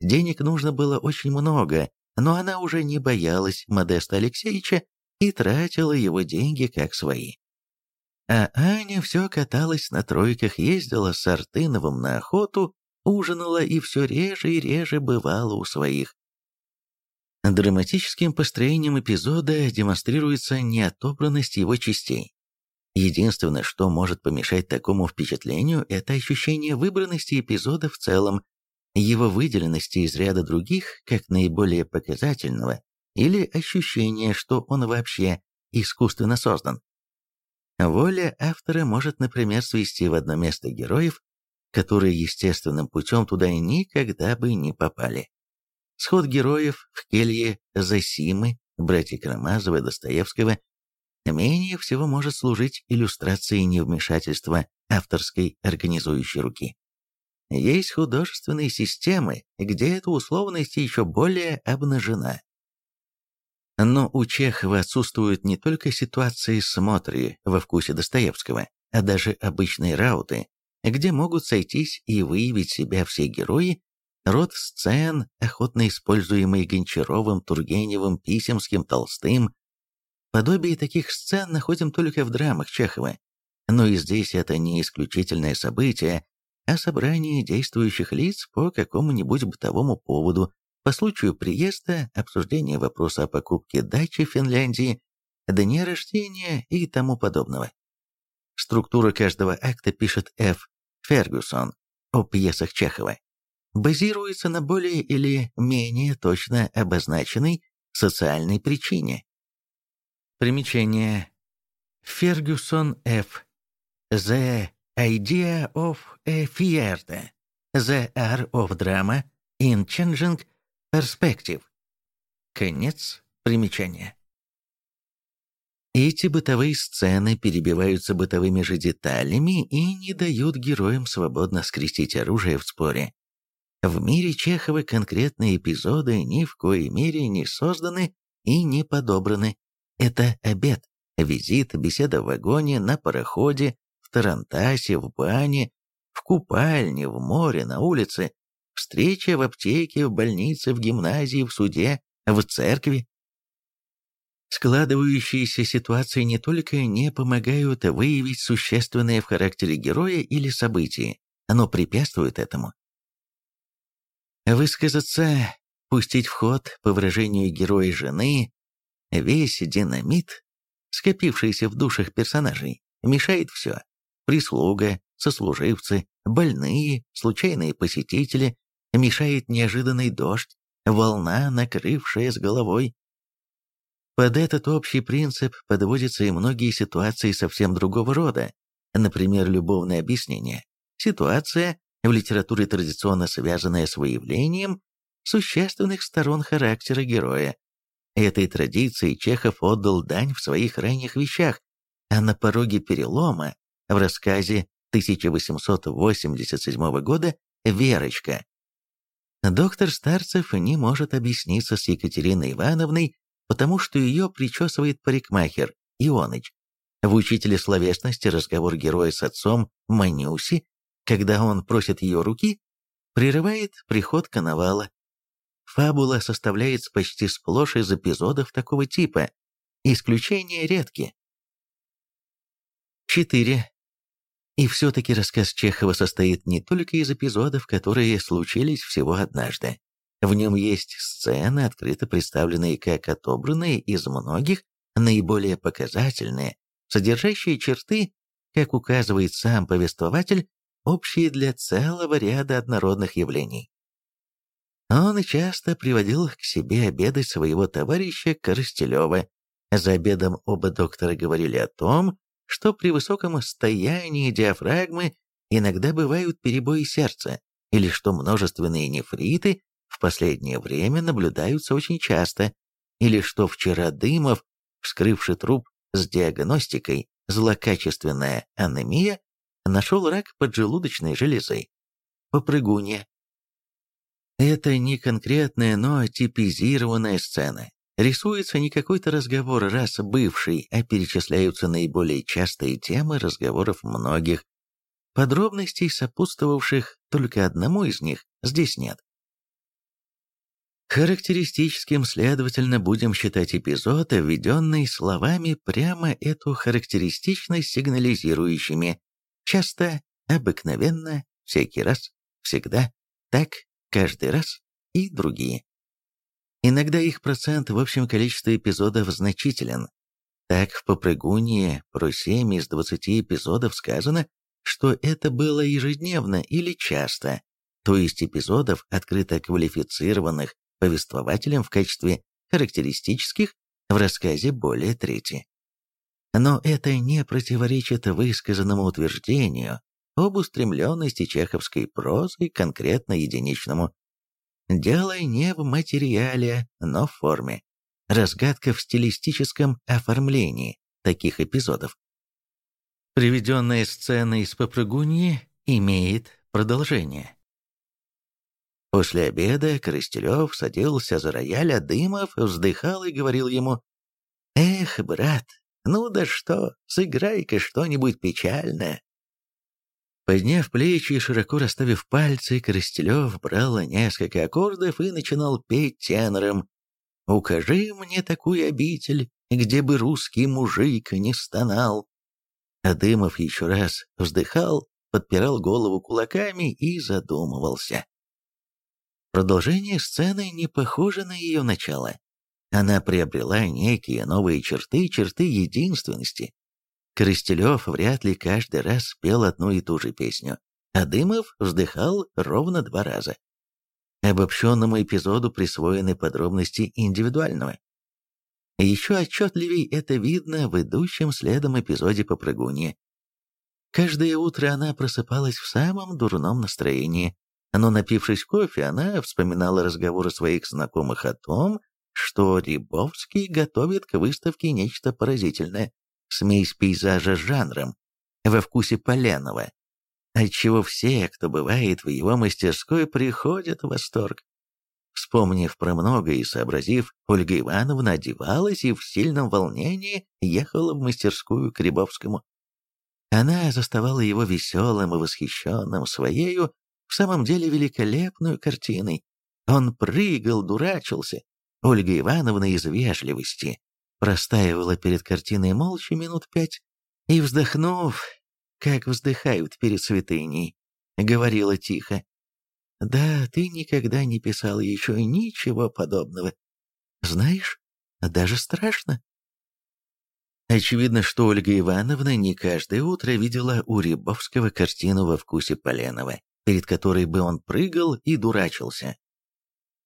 Денег нужно было очень много, но она уже не боялась Модеста Алексеевича и тратила его деньги как свои. А Аня все каталась на тройках, ездила с Артыновым на охоту, ужинала и все реже и реже бывала у своих. Драматическим построением эпизода демонстрируется неотобранность его частей. Единственное, что может помешать такому впечатлению, это ощущение выбранности эпизода в целом, его выделенности из ряда других, как наиболее показательного, или ощущение, что он вообще искусственно создан. Воля автора может, например, свести в одно место героев, которые естественным путем туда никогда бы не попали. Сход героев в келье Засимы, братья Карамазова, Достоевского, менее всего может служить иллюстрацией невмешательства авторской организующей руки. есть художественные системы, где эта условность еще более обнажена. Но у Чехова отсутствуют не только ситуации смотри во вкусе Достоевского, а даже обычные рауты, где могут сойтись и выявить себя все герои, род сцен, охотно используемый Гончаровым, Тургеневым, Писемским, Толстым. Подобие таких сцен находим только в драмах Чехова. Но и здесь это не исключительное событие, а собрание действующих лиц по какому-нибудь бытовому поводу, по случаю приезда, обсуждения вопроса о покупке дачи в Финляндии, дня рождения и тому подобного. Структура каждого акта пишет Ф. Фергюсон о пьесах Чехова. Базируется на более или менее точно обозначенной социальной причине. Примечание. Фергюсон Ф. The idea of a theater. The art of drama in changing perspective. Конец примечания. Эти бытовые сцены перебиваются бытовыми же деталями и не дают героям свободно скрестить оружие в споре. В мире Чехова конкретные эпизоды ни в коей мере не созданы и не подобраны. Это обед, визит, беседа в вагоне, на пароходе, в Тарантасе, в бане, в купальне, в море, на улице, встреча в аптеке, в больнице, в гимназии, в суде, в церкви, Складывающиеся ситуации не только не помогают выявить существенное в характере героя или события, но препятствуют этому. Высказаться, пустить в ход, по выражению героя жены, весь динамит, скопившийся в душах персонажей, мешает все. Прислуга, сослуживцы, больные, случайные посетители, мешает неожиданный дождь, волна, накрывшая с головой, под этот общий принцип подводятся и многие ситуации совсем другого рода, например, любовное объяснение. Ситуация, в литературе традиционно связанная с выявлением существенных сторон характера героя. Этой традиции Чехов отдал дань в своих ранних вещах, а на пороге перелома в рассказе 1887 года «Верочка». Доктор Старцев не может объясниться с Екатериной Ивановной потому что ее причесывает парикмахер Ионыч. В «Учителе словесности» разговор героя с отцом Манюси, когда он просит ее руки, прерывает приход коновала. Фабула составляется почти сплошь из эпизодов такого типа, исключения редки. 4. И все-таки рассказ Чехова состоит не только из эпизодов, которые случились всего однажды. В нем есть сцены, открыто представленные как отобранные из многих, наиболее показательные, содержащие черты, как указывает сам повествователь, общие для целого ряда однородных явлений. Он часто приводил к себе обедать своего товарища Коростелева. За обедом оба доктора говорили о том, что при высоком стоянии диафрагмы иногда бывают перебои сердца, или что множественные нефриты в последнее время наблюдаются очень часто, или что вчера Дымов, вскрывший труп с диагностикой злокачественная анемия, нашел рак поджелудочной железы. Попрыгунья. Это не конкретная, но типизированная сцена. Рисуется не какой-то разговор раз бывший, а перечисляются наиболее частые темы разговоров многих. Подробностей, сопутствовавших только одному из них, здесь нет. Характеристическим, следовательно, будем считать эпизод, введенный словами, прямо эту характеристичность сигнализирующими, часто, обыкновенно, всякий раз, всегда, так, каждый раз и другие. Иногда их процент в общем количестве эпизодов значителен. Так в «Попрыгунье» про 7 из 20 эпизодов сказано, что это было ежедневно или часто, то есть эпизодов, открыто квалифицированных повествователем в качестве характеристических в рассказе более трети. Но это не противоречит высказанному утверждению об устремленности чеховской прозы конкретно единичному. Дело не в материале, но в форме. Разгадка в стилистическом оформлении таких эпизодов. Приведенная сцена из «Попрыгуньи» имеет продолжение. После обеда Коростелев садился за рояль, а Дымов вздыхал и говорил ему, «Эх, брат, ну да что, сыграй-ка что-нибудь печальное». Подняв плечи и широко расставив пальцы, Коростелев брал несколько аккордов и начинал петь тенором «Укажи мне такую обитель, где бы русский мужик не стонал». А Дымов еще раз вздыхал, подпирал голову кулаками и задумывался. Продолжение сцены не похоже на ее начало. Она приобрела некие новые черты, черты единственности, Коростелев вряд ли каждый раз пел одну и ту же песню, а Дымов вздыхал ровно два раза. Обобщенному эпизоду присвоены подробности индивидуального. Еще отчетливей это видно в идущем следом эпизоде по прыгуне. Каждое утро она просыпалась в самом дурном настроении, но, напившись кофе, она вспоминала разговоры своих знакомых о том, что Рябовский готовит к выставке нечто поразительное смесь пейзажа с жанром, во вкусе Поленова, отчего все, кто бывает в его мастерской, приходят в восторг. Вспомнив про многое и сообразив, Ольга Ивановна одевалась и в сильном волнении ехала в мастерскую к Рябовскому. Она заставала его веселым и восхищенным своею, в самом деле великолепную картиной. Он прыгал, дурачился. Ольга Ивановна из вежливости простаивала перед картиной молча минут пять и, вздохнув, как вздыхают перед святыней, говорила тихо. «Да, ты никогда не писал еще ничего подобного. Знаешь, даже страшно». Очевидно, что Ольга Ивановна не каждое утро видела у Рябовского картину во вкусе Поленова, перед которой бы он прыгал и дурачился.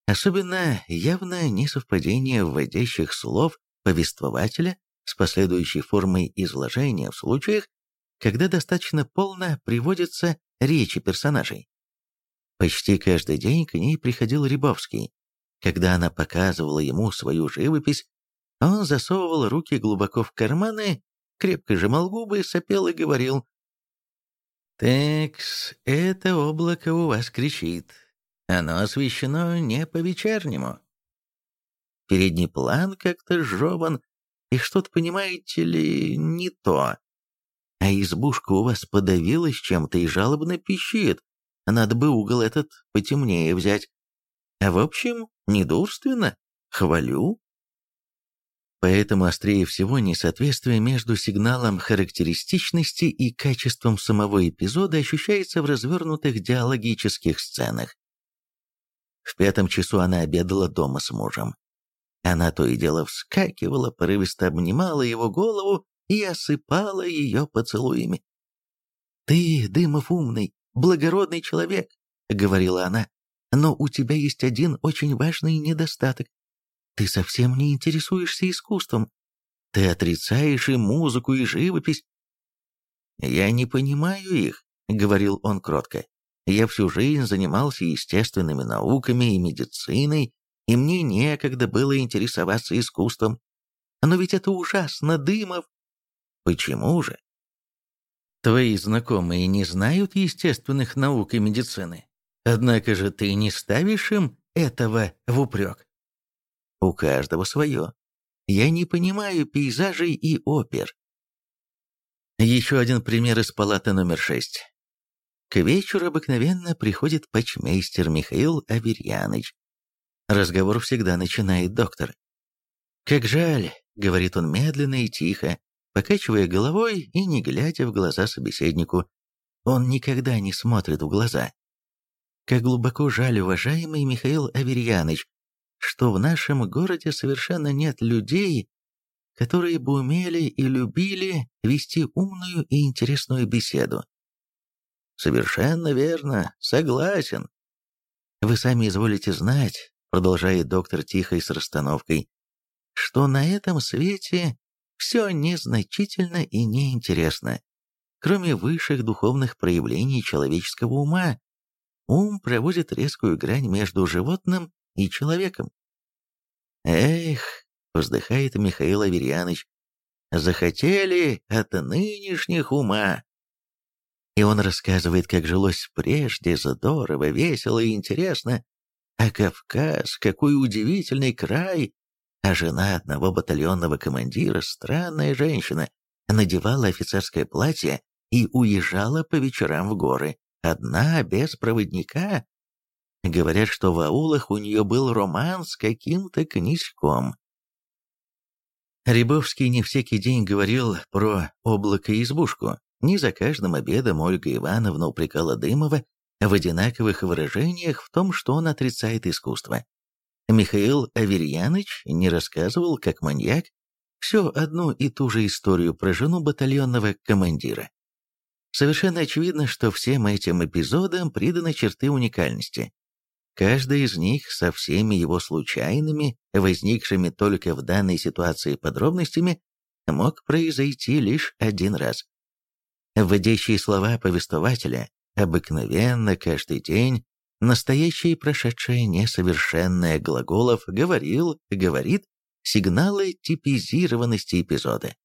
Особенно явно несовпадение вводящих слов повествователя с последующей формой изложения в случаях, когда достаточно полно приводятся речи персонажей. Почти каждый день к ней приходил Рябовский. Когда она показывала ему свою живопись, он засовывал руки глубоко в карманы, крепко сжимал губы, сопел и говорил «Текс, это облако у вас кричит. Оно освещено не по-вечернему. Передний план как-то сжеван, и что-то, понимаете ли, не то. А избушка у вас подавилась чем-то и жалобно пищит. Надо бы угол этот потемнее взять. А в общем, недурственно. Хвалю. Поэтому острее всего несоответствие между сигналом характеристичности и качеством самого эпизода ощущается в развернутых диалогических сценах. В пятом часу она обедала дома с мужем. Она то и дело вскакивала, порывисто обнимала его голову и осыпала ее поцелуями. «Ты, Дымов, умный, благородный человек», — говорила она, «но у тебя есть один очень важный недостаток. Ты совсем не интересуешься искусством. Ты отрицаешь и музыку, и живопись». «Я не понимаю их», — говорил он кротко. «Я всю жизнь занимался естественными науками и медициной, и мне некогда было интересоваться искусством. Но ведь это ужасно, Дымов. Почему же? Твои знакомые не знают естественных наук и медицины. Однако же ты не ставишь им этого в упрек. У каждого свое. Я не понимаю пейзажей и опер. Еще один пример из палаты номер шесть. К вечеру обыкновенно приходит почмейстер Михаил Аверьяныч Разговор всегда начинает доктор. «Как жаль», — говорит он медленно и тихо, покачивая головой и не глядя в глаза собеседнику. Он никогда не смотрит в глаза. Как глубоко жаль, уважаемый Михаил Аверьяныч, что в нашем городе совершенно нет людей, которые бы умели и любили вести умную и интересную беседу. Совершенно верно, согласен. Вы сами изволите знать, продолжает доктор тихо и с расстановкой, что на этом свете все незначительно и неинтересно. Кроме высших духовных проявлений человеческого ума, ум проводит резкую грань между животным и человеком. «Эх», — вздыхает Михаил Аверьяныч, — «захотели от нынешних ума». И он рассказывает, как жилось прежде, здорово, весело и интересно. А Кавказ, какой удивительный край! А жена одного батальонного командира, странная женщина, надевала офицерское платье и уезжала по вечерам в горы, одна, без проводника. Говорят, что в аулах у нее был роман с каким-то князьком. Рябовский не всякий день говорил про облако и избушку. Не за каждым обедом Ольга Ивановна упрекала Дымова в одинаковых выражениях в том, что он отрицает искусство. Михаил Аверьяныч не рассказывал, как маньяк, все одну и ту же историю про жену батальонного командира. Совершенно очевидно, что всем этим эпизодам приданы черты уникальности. Каждый из них со всеми его случайными, возникшими только в данной ситуации подробностями, мог произойти лишь один раз. Вводящие слова повествователя обыкновенно каждый день, настоящее и прошедшее несовершенное глаголов говорил, говорит, сигналы типизированности эпизода.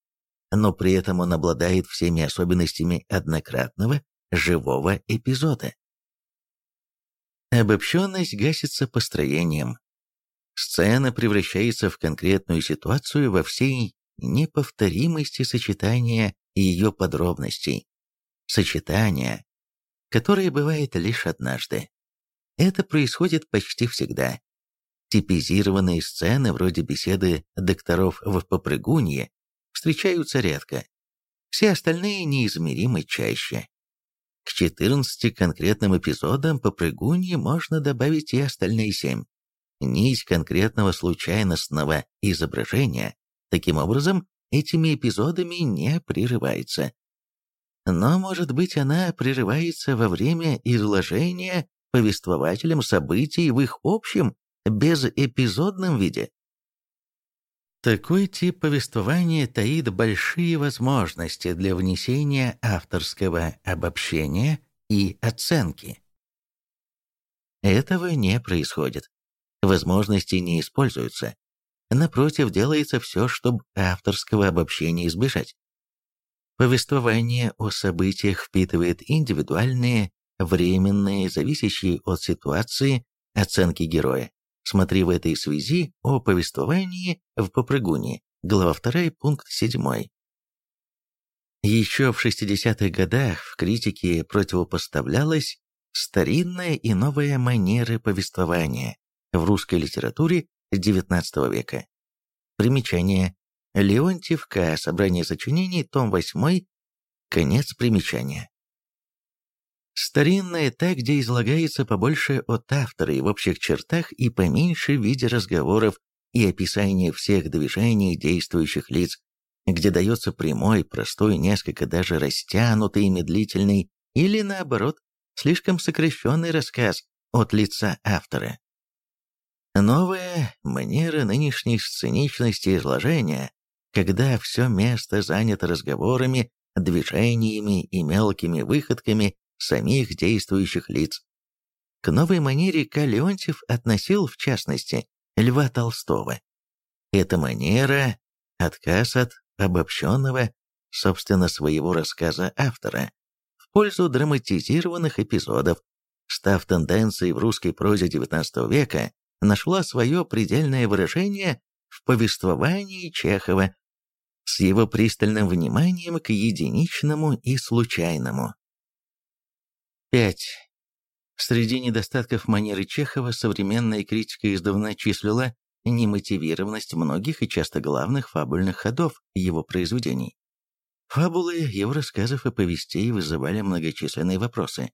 Но при этом он обладает всеми особенностями однократного, живого эпизода. Обобщенность гасится построением. Сцена превращается в конкретную ситуацию во всей неповторимости сочетания ее подробностей. Сочетание, которое бывает лишь однажды. Это происходит почти всегда. Типизированные сцены, вроде беседы докторов в попрыгунье, встречаются редко. Все остальные неизмеримо чаще. К 14 конкретным эпизодам попрыгуньи можно добавить и остальные семь. Нить конкретного случайностного изображения, таким образом, этими эпизодами не прерывается. Но, может быть, она прерывается во время изложения повествователем событий в их общем, безэпизодном виде. Такой тип повествования таит большие возможности для внесения авторского обобщения и оценки. Этого не происходит. Возможности не используются. Напротив, делается все, чтобы авторского обобщения избежать. Повествование о событиях впитывает индивидуальные, временные, зависящие от ситуации, оценки героя. Смотри в этой связи о повествовании в попрыгуне, глава 2, пункт 7. Еще в 60-х годах в критике противопоставлялась старинная и новая манеры повествования в русской литературе XIX века. Примечание. Леонтьев К. Собрание сочинений, том 8, конец примечания. Старинное та, где излагается побольше от автора и в общих чертах, и поменьше в виде разговоров и описания всех движений действующих лиц, где дается прямой, простой, несколько даже растянутый, медлительный или, наоборот, слишком сокращенный рассказ от лица автора. Новая манера нынешней сценичности изложения когда все место занято разговорами, движениями и мелкими выходками самих действующих лиц. К новой манере К. Леонтьев относил, в частности, Льва Толстого. Эта манера – отказ от обобщенного, собственно, своего рассказа автора, в пользу драматизированных эпизодов, став тенденцией в русской прозе XIX века, нашла свое предельное выражение в повествовании Чехова с его пристальным вниманием к единичному и случайному. 5. Среди недостатков манеры Чехова современная критика издавна числила немотивированность многих и часто главных фабульных ходов его произведений. Фабулы его рассказов и повестей вызывали многочисленные вопросы.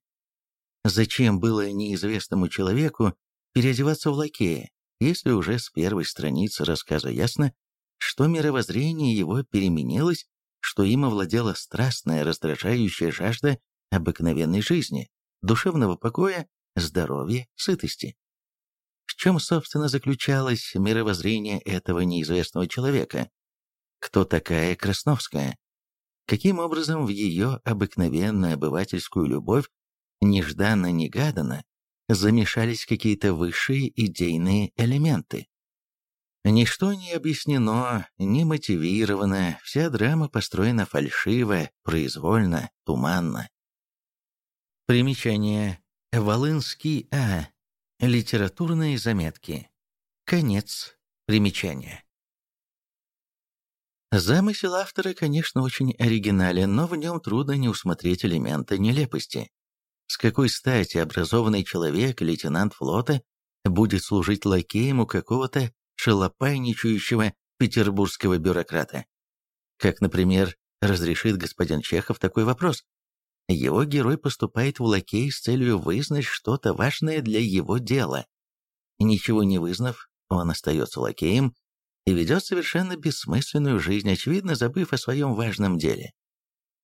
Зачем было неизвестному человеку переодеваться в лакея, если уже с первой страницы рассказа ясно, что мировоззрение его переменилось, что им овладела страстная, раздражающая жажда обыкновенной жизни, душевного покоя, здоровья, сытости. В чем, собственно, заключалось мировоззрение этого неизвестного человека? Кто такая Красновская? Каким образом в ее обыкновенную обывательскую любовь нежданно-негаданно замешались какие-то высшие идейные элементы? Ничто не объяснено, не мотивировано, вся драма построена фальшиво, произвольно, туманно. Примечание. Волынский А. Литературные заметки. Конец примечания. Замысел автора, конечно, очень оригинален, но в нем трудно не усмотреть элемента нелепости. С какой стати образованный человек, лейтенант флота, будет служить лакеем у какого-то шалопайничающего петербургского бюрократа? Как, например, разрешит господин Чехов такой вопрос? Его герой поступает в лакей с целью вызнать что-то важное для его дела. Ничего не вызнав, он остается лакеем и ведет совершенно бессмысленную жизнь, очевидно забыв о своем важном деле.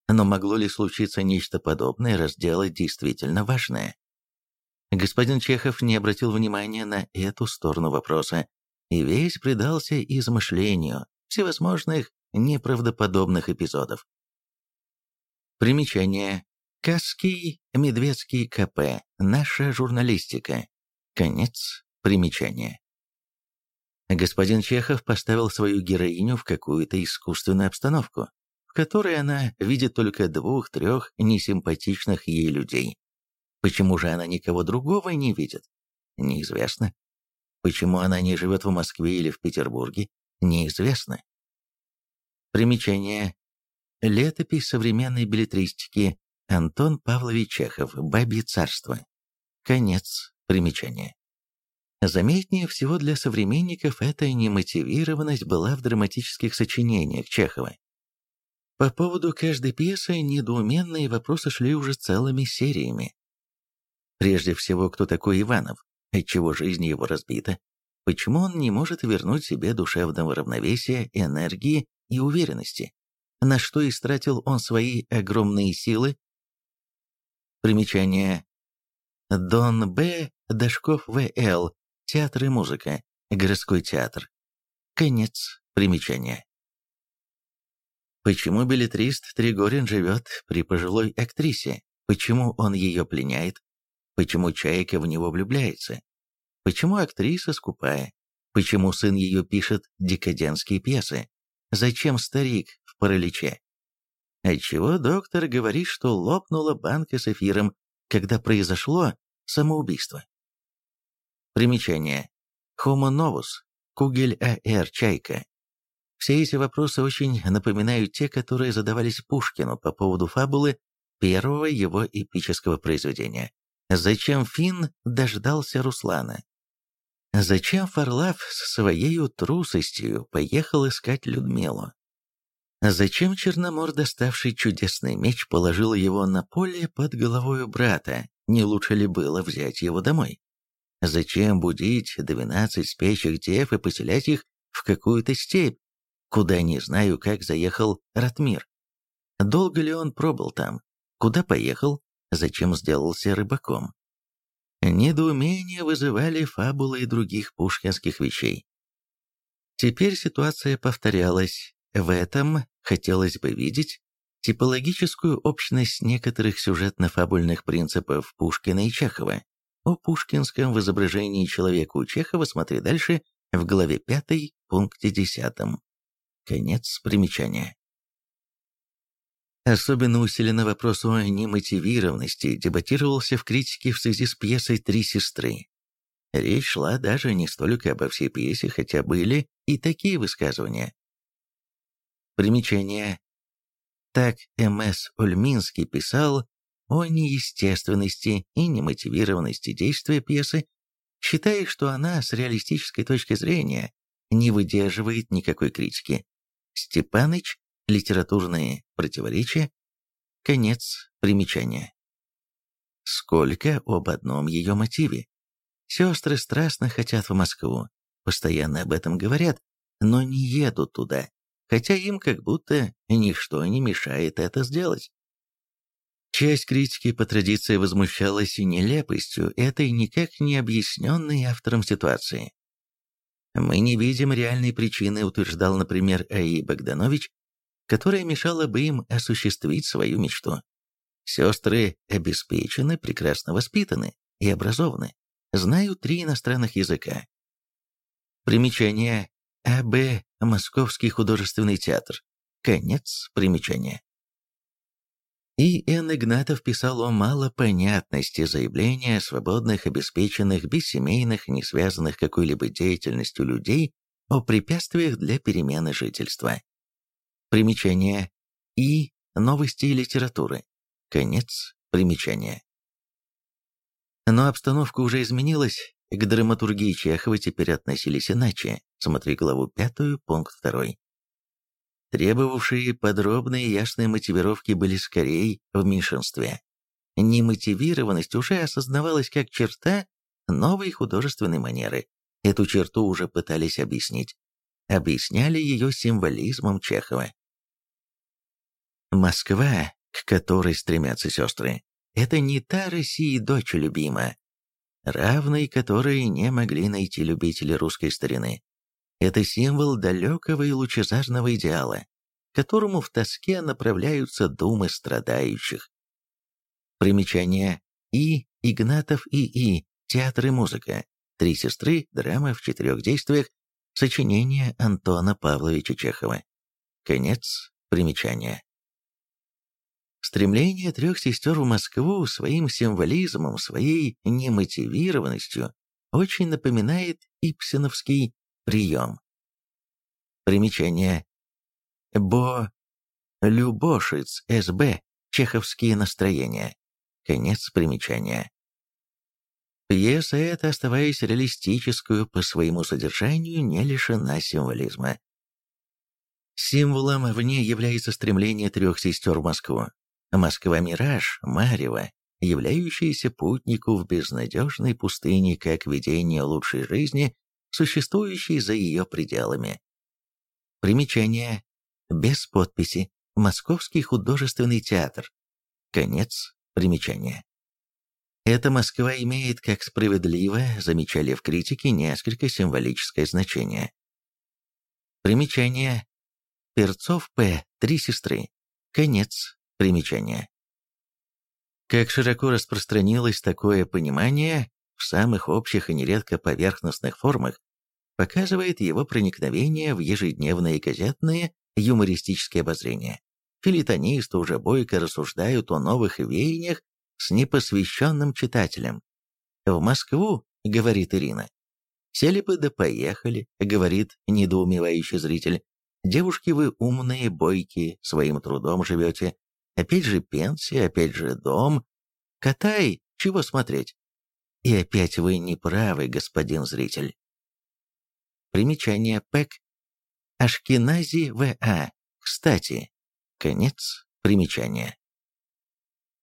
Но могло ли случиться нечто подобное, разделать действительно важное? Господин Чехов не обратил внимания на эту сторону вопроса и весь предался измышлению всевозможных неправдоподобных эпизодов. Примечание. Каский, Медведский КП. Наша журналистика. Конец примечания. Господин Чехов поставил свою героиню в какую-то искусственную обстановку, в которой она видит только двух-трех несимпатичных ей людей. Почему же она никого другого не видит? Неизвестно. Почему она не живет в Москве или в Петербурге? Неизвестно. Примечание. Летопись современной билетристики. Антон Павлович Чехов. Бабье царство. Конец примечания. Заметнее всего для современников эта немотивированность была в драматических сочинениях Чехова. По поводу каждой пьесы недоуменные вопросы шли уже целыми сериями. Прежде всего, кто такой Иванов, отчего жизнь его разбита, почему он не может вернуть себе душевного равновесия, энергии и уверенности, на что истратил он свои огромные силы. Примечание. Дон Б. Дашков В.Л. Театр и музыка. Городской театр. Конец примечания. Почему билетрист Тригорин живет при пожилой актрисе? Почему он ее пленяет? Почему Чайка в него влюбляется? Почему актриса скупая? Почему сын ее пишет декадентские пьесы? Зачем старик в параличе? Отчего доктор говорит, что лопнула банка с эфиром, когда произошло самоубийство? Примечание. Homo novus. Кугель А.Р. Чайка. Все эти вопросы очень напоминают те, которые задавались Пушкину по поводу фабулы первого его эпического произведения. Зачем Финн дождался Руслана? Зачем Фарлав с своей трусостью поехал искать Людмилу? Зачем Черномор, доставший чудесный меч, положил его на поле под головой брата? Не лучше ли было взять его домой? Зачем будить двенадцать спящих дев и поселять их в какую-то степь, куда не знаю, как заехал Ратмир? Долго ли он пробыл там? Куда поехал? Зачем сделался рыбаком? Недоумение вызывали фабулы и других пушкинских вещей. Теперь ситуация повторялась. В этом хотелось бы видеть типологическую общность некоторых сюжетно-фабульных принципов Пушкина и Чехова. О пушкинском в изображении человека у Чехова смотри дальше в главе 5, пункте 10. Конец примечания. Особенно усиленно вопрос о немотивированности дебатировался в критике в связи с пьесой «Три сестры». Речь шла даже не столько обо всей пьесе, хотя были и такие высказывания. Примечание. Так М.С. Ульминский писал о неестественности и немотивированности действия пьесы, считая, что она с реалистической точки зрения не выдерживает никакой критики. Степаныч «Литературные противоречия», конец примечания. Сколько об одном ее мотиве. Сестры страстно хотят в Москву, постоянно об этом говорят, но не едут туда, хотя им как будто ничто не мешает это сделать. Часть критики по традиции возмущалась нелепостью этой никак не объясненной автором ситуации. Мы не видим реальной причины, утверждал, например, А.И. Богданович, которая мешала бы им осуществить свою мечту. Сестры обеспечены, прекрасно воспитаны и образованы, знают три иностранных языка. Примечание А.Б. Московский художественный театр. Конец примечания. И Н. Игнатов писал о малопонятности заявления свободных, обеспеченных, бессемейных, не связанных какой-либо деятельностью людей о препятствиях для перемены жительства. Примечание. И. Новости литературы. Конец примечания. Но обстановка уже изменилась, к драматургии Чехова теперь относились иначе. Смотри главу 5, пункт 2. Требовавшие подробной и ясной мотивировки были скорее в меньшинстве. Немотивированность уже осознавалась как черта новой художественной манеры. Эту черту уже пытались объяснить. Объясняли ее символизмом Чехова. Москва, к которой стремятся сестры, это не та Россия дочь любима, равной которой не могли найти любители русской старины. Это символ далекого и лучезарного идеала, которому в тоске направляются думы страдающих. Примечание И. Игнатов И.И. Театр и музыка. Три сестры. Драма в четырех действиях. Сочинение Антона Павловича Чехова. Конец примечания. Стремление трех сестер в Москву своим символизмом, своей немотивированностью очень напоминает ипсиновский прием. Примечание. Бо Любошиц СБ. Чеховские настроения. Конец примечания. Пьеса эта, оставаясь реалистическую по своему содержанию, не лишена символизма. Символом в ней является стремление трех сестер в Москву. Москва-Мираж, Марева, являющаяся путнику в безнадежной пустыне как видение лучшей жизни, существующей за ее пределами. Примечание. Без подписи. Московский художественный театр. Конец примечания. Эта Москва имеет, как справедливо замечали в критике, несколько символическое значение. Примечание. Перцов П. Три сестры. Конец Примечание. Как широко распространилось такое понимание в самых общих и нередко поверхностных формах, показывает его проникновение в ежедневные газетные юмористические обозрения. Филитонисты уже бойко рассуждают о новых веяниях с непосвященным читателем. «В Москву», — говорит Ирина. «Сели бы да поехали», — говорит недоумевающий зритель. «Девушки вы умные, бойкие, своим трудом живете, Опять же пенсия, опять же дом. Катай, чего смотреть? И опять вы не правы, господин зритель. Примечание ПЭК. Ашкенази В.А. Кстати. Конец примечания.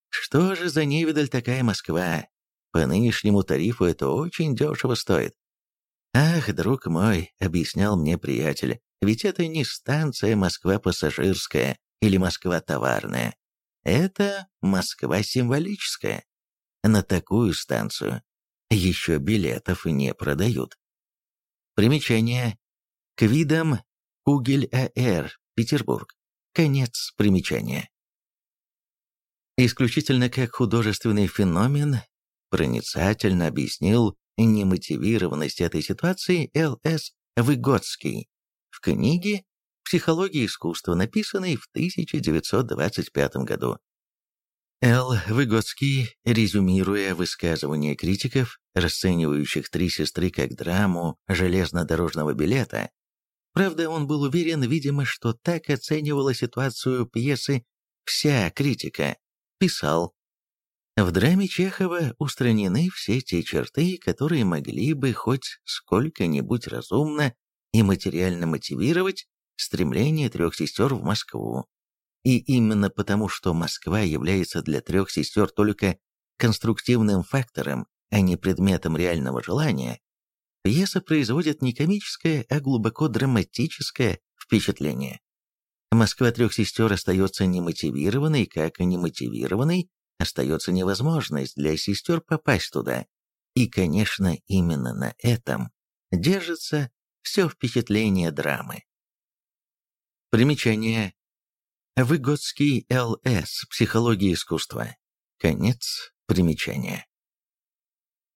Что же за невидаль такая Москва? По нынешнему тарифу это очень дешево стоит. Ах, друг мой, объяснял мне приятель, ведь это не станция Москва пассажирская или Москва товарная. Это Москва символическая. На такую станцию еще билетов не продают. Примечание. К видам Кугель-АР, Петербург. Конец примечания. Исключительно как художественный феномен проницательно объяснил немотивированность этой ситуации Л.С. Выгодский в книге «Психология искусства», написанный в 1925 году. Л. Выгодский, резюмируя высказывания критиков, расценивающих «Три сестры» как драму железнодорожного билета, правда, он был уверен, видимо, что так оценивала ситуацию пьесы вся критика, писал в драме Чехова устранены все те черты, которые могли бы хоть сколько-нибудь разумно и материально мотивировать стремление трех сестер в Москву. И именно потому, что Москва является для трех сестер только конструктивным фактором, а не предметом реального желания, пьеса производит не комическое, а глубоко драматическое впечатление. Москва трех сестер остается немотивированной, как и немотивированной остается невозможность для сестер попасть туда. И, конечно, именно на этом держится все впечатление драмы. Примечание. Выгодский Л.С. Психология искусства. Конец примечания.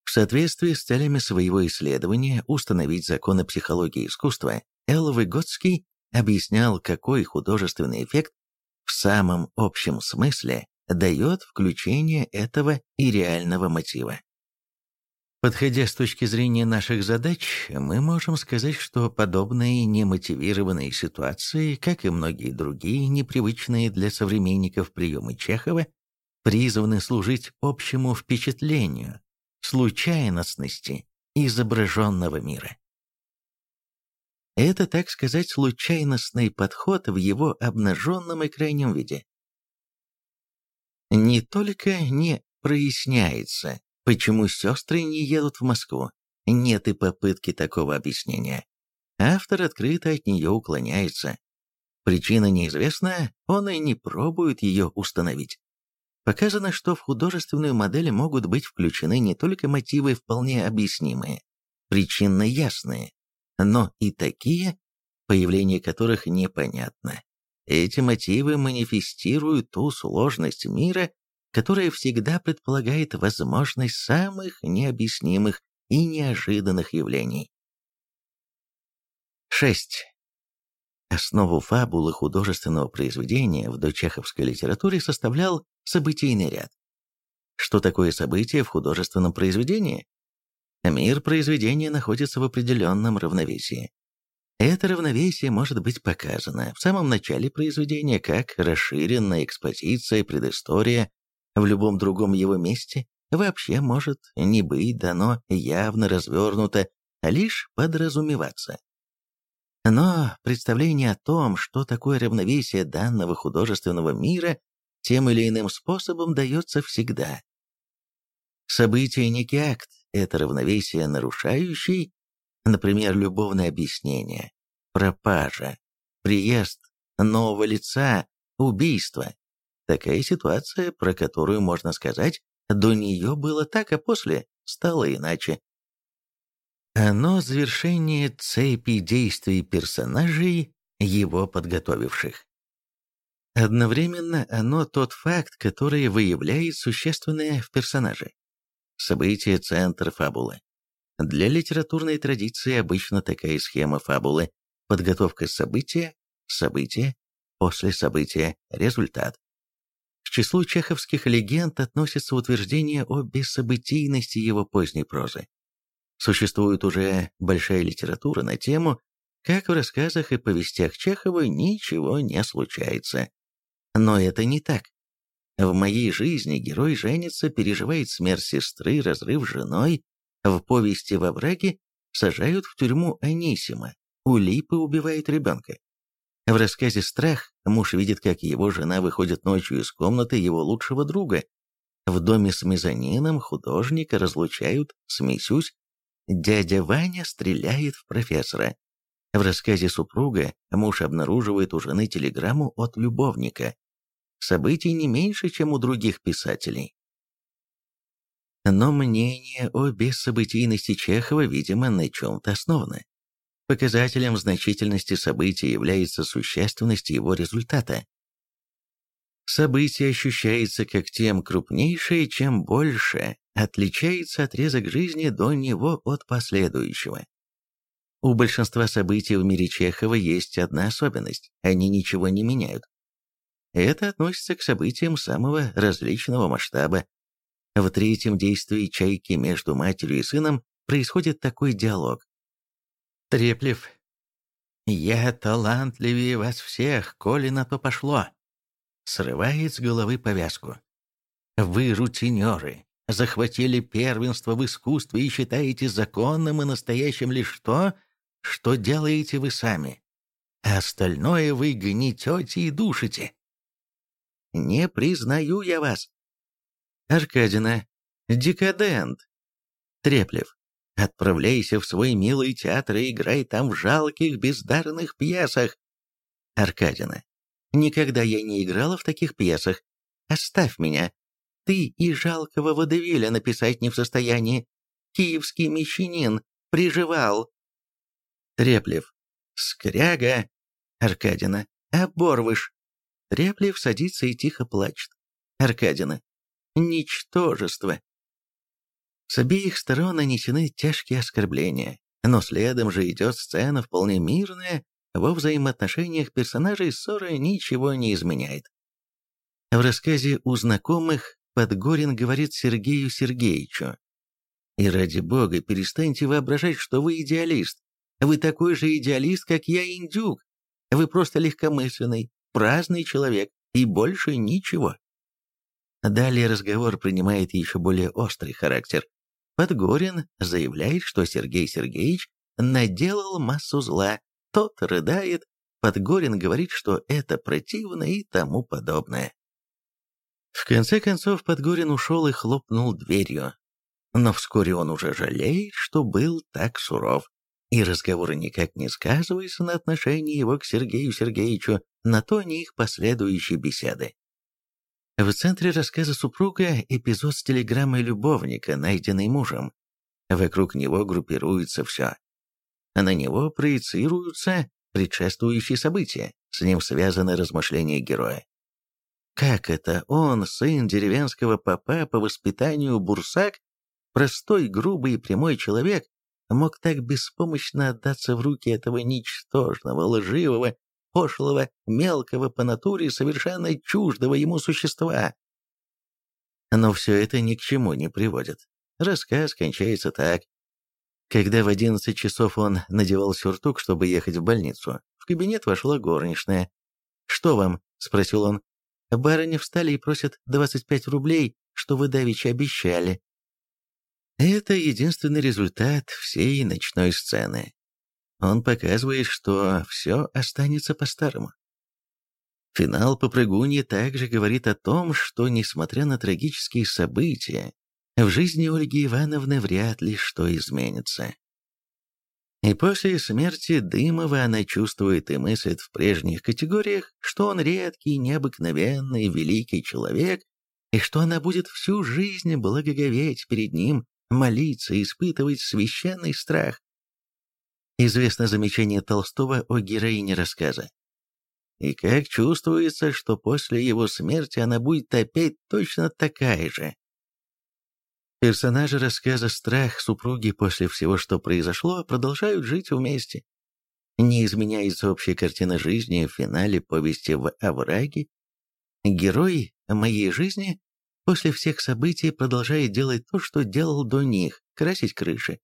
В соответствии с целями своего исследования установить законы психологии искусства, Л. Выгодский объяснял, какой художественный эффект в самом общем смысле дает включение этого и реального мотива. Подходя с точки зрения наших задач, мы можем сказать, что подобные немотивированные ситуации, как и многие другие непривычные для современников приемы Чехова, призваны служить общему впечатлению, случайностности изображенного мира. Это, так сказать, случайностный подход в его обнаженном и крайнем виде. Не только не проясняется, почему сестры не едут в Москву, нет и попытки такого объяснения. Автор открыто от нее уклоняется. Причина неизвестна, он и не пробует ее установить. Показано, что в художественную модель могут быть включены не только мотивы вполне объяснимые, причинно ясные, но и такие, появление которых непонятно. Эти мотивы манифестируют ту сложность мира, которая всегда предполагает возможность самых необъяснимых и неожиданных явлений. 6. Основу фабулы художественного произведения в дочеховской литературе составлял событийный ряд. Что такое событие в художественном произведении? Мир произведения находится в определенном равновесии. Это равновесие может быть показано в самом начале произведения как расширенная экспозиция, предыстория, в любом другом его месте вообще может не быть дано явно развернуто, а лишь подразумеваться. Но представление о том, что такое равновесие данного художественного мира, тем или иным способом дается всегда. Событие некий акт, это равновесие нарушающий, например, любовное объяснение, пропажа, приезд нового лица, убийство. Такая ситуация, про которую можно сказать, до нее было так, а после стало иначе. Оно завершение цепи действий персонажей, его подготовивших. Одновременно оно тот факт, который выявляет существенное в персонаже. Событие – центр фабулы. Для литературной традиции обычно такая схема фабулы – подготовка события, событие, после события, результат. К числу чеховских легенд относится утверждение о бессобытийности его поздней прозы. Существует уже большая литература на тему, как в рассказах и повестях Чехова ничего не случается. Но это не так. В моей жизни герой женится, переживает смерть сестры, разрыв с женой. В повести «Во враге» сажают в тюрьму Анисима. У Липы убивает ребенка. В рассказе «Страх» муж видит, как его жена выходит ночью из комнаты его лучшего друга. В доме с мезонином художника разлучают с Мисюсь. Дядя Ваня стреляет в профессора. В рассказе супруга муж обнаруживает у жены телеграмму от любовника событий не меньше, чем у других писателей. Но мнение о бессобытийности Чехова, видимо, на чем-то основано. Показателем значительности события является существенность его результата. Событие ощущается как тем крупнейшее, чем больше отличается отрезок жизни до него от последующего. У большинства событий в мире Чехова есть одна особенность – они ничего не меняют. Это относится к событиям самого различного масштаба. В третьем действии «Чайки» между матерью и сыном происходит такой диалог. Треплев. «Я талантливее вас всех, коли на то пошло!» Срывает с головы повязку. «Вы рутинеры, захватили первенство в искусстве и считаете законным и настоящим лишь то, что делаете вы сами. А остальное вы гнетете и душите. Не признаю я вас. Аркадина. Декадент. Треплев. Отправляйся в свой милый театр и играй там в жалких, бездарных пьесах. Аркадина. Никогда я не играла в таких пьесах. Оставь меня. Ты и жалкого водевиля написать не в состоянии. Киевский мещанин приживал. Треплев. Скряга. Аркадина. Оборвыш. Треплев садится и тихо плачет. Аркадина. Ничтожество. С обеих сторон нанесены тяжкие оскорбления, но следом же идет сцена вполне мирная, во взаимоотношениях персонажей ссора ничего не изменяет. В рассказе «У знакомых» Подгорин говорит Сергею Сергеевичу. «И ради бога, перестаньте воображать, что вы идеалист. Вы такой же идеалист, как я, индюк. Вы просто легкомысленный, праздный человек, и больше ничего». Далее разговор принимает еще более острый характер. Подгорин заявляет, что Сергей Сергеевич наделал массу зла, тот рыдает, Подгорин говорит, что это противно и тому подобное. В конце концов Подгорин ушел и хлопнул дверью. Но вскоре он уже жалеет, что был так суров, и разговор никак не сказывается на отношении его к Сергею Сергеевичу, на то не их последующие беседы. В центре рассказа супруга эпизод с телеграммой любовника, найденной мужем. Вокруг него группируется все. На него проецируются предшествующие события, с ним связаны размышления героя. Как это он, сын деревенского папа по воспитанию бурсак, простой, грубый и прямой человек, мог так беспомощно отдаться в руки этого ничтожного, лживого, пошлого, мелкого по натуре, совершенно чуждого ему существа? Но все это ни к чему не приводит. Рассказ кончается так. Когда в одиннадцать часов он надевал сюртук, чтобы ехать в больницу, в кабинет вошла горничная. «Что вам?» — спросил он. Барыни встали и просят 25 рублей, что вы давеча обещали. Это единственный результат всей ночной сцены. Он показывает, что все останется по-старому. Финал попрыгуньи также говорит о том, что, несмотря на трагические события, в жизни Ольги Ивановны вряд ли что изменится. И после смерти Дымова она чувствует и мыслит в прежних категориях, что он редкий, необыкновенный, великий человек, и что она будет всю жизнь благоговеть перед ним, молиться, испытывать священный страх. Известно замечание Толстого о героине рассказа. И как чувствуется, что после его смерти она будет опять точно такая же, Персонажи рассказа «Страх» супруги после всего, что произошло, продолжают жить вместе. Не изменяется общая картина жизни в финале повести в «Овраге». Герой моей жизни после всех событий продолжает делать то, что делал до них, красить крыши.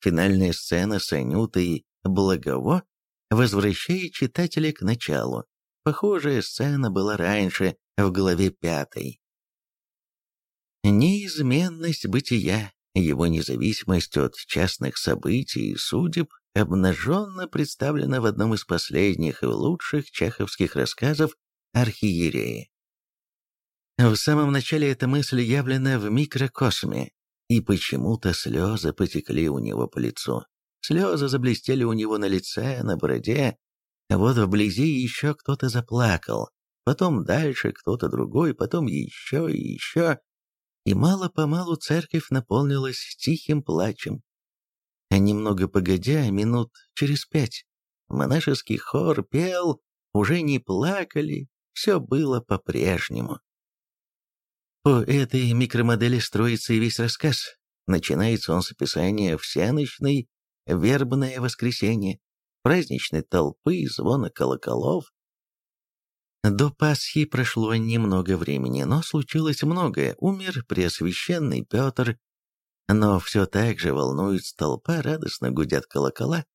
Финальная сцена с Анютой Благово возвращает читателя к началу. Похожая сцена была раньше, в главе пятой. Неизменность бытия, его независимость от частных событий и судеб обнаженно представлена в одном из последних и лучших чеховских рассказов «Архиереи». В самом начале эта мысль явлена в микрокосме, и почему-то слезы потекли у него по лицу. Слезы заблестели у него на лице, на бороде. Вот вблизи еще кто-то заплакал, потом дальше кто-то другой, потом еще и еще и мало-помалу церковь наполнилась тихим плачем. Немного погодя, минут через пять, монашеский хор пел, уже не плакали, все было по-прежнему. По этой микромодели строится и весь рассказ. Начинается он с описания всеночной, вербное воскресенье, праздничной толпы, звона колоколов, до Пасхи прошло немного времени, но случилось многое. Умер Преосвященный Петр, но все так же волнует толпа, радостно гудят колокола.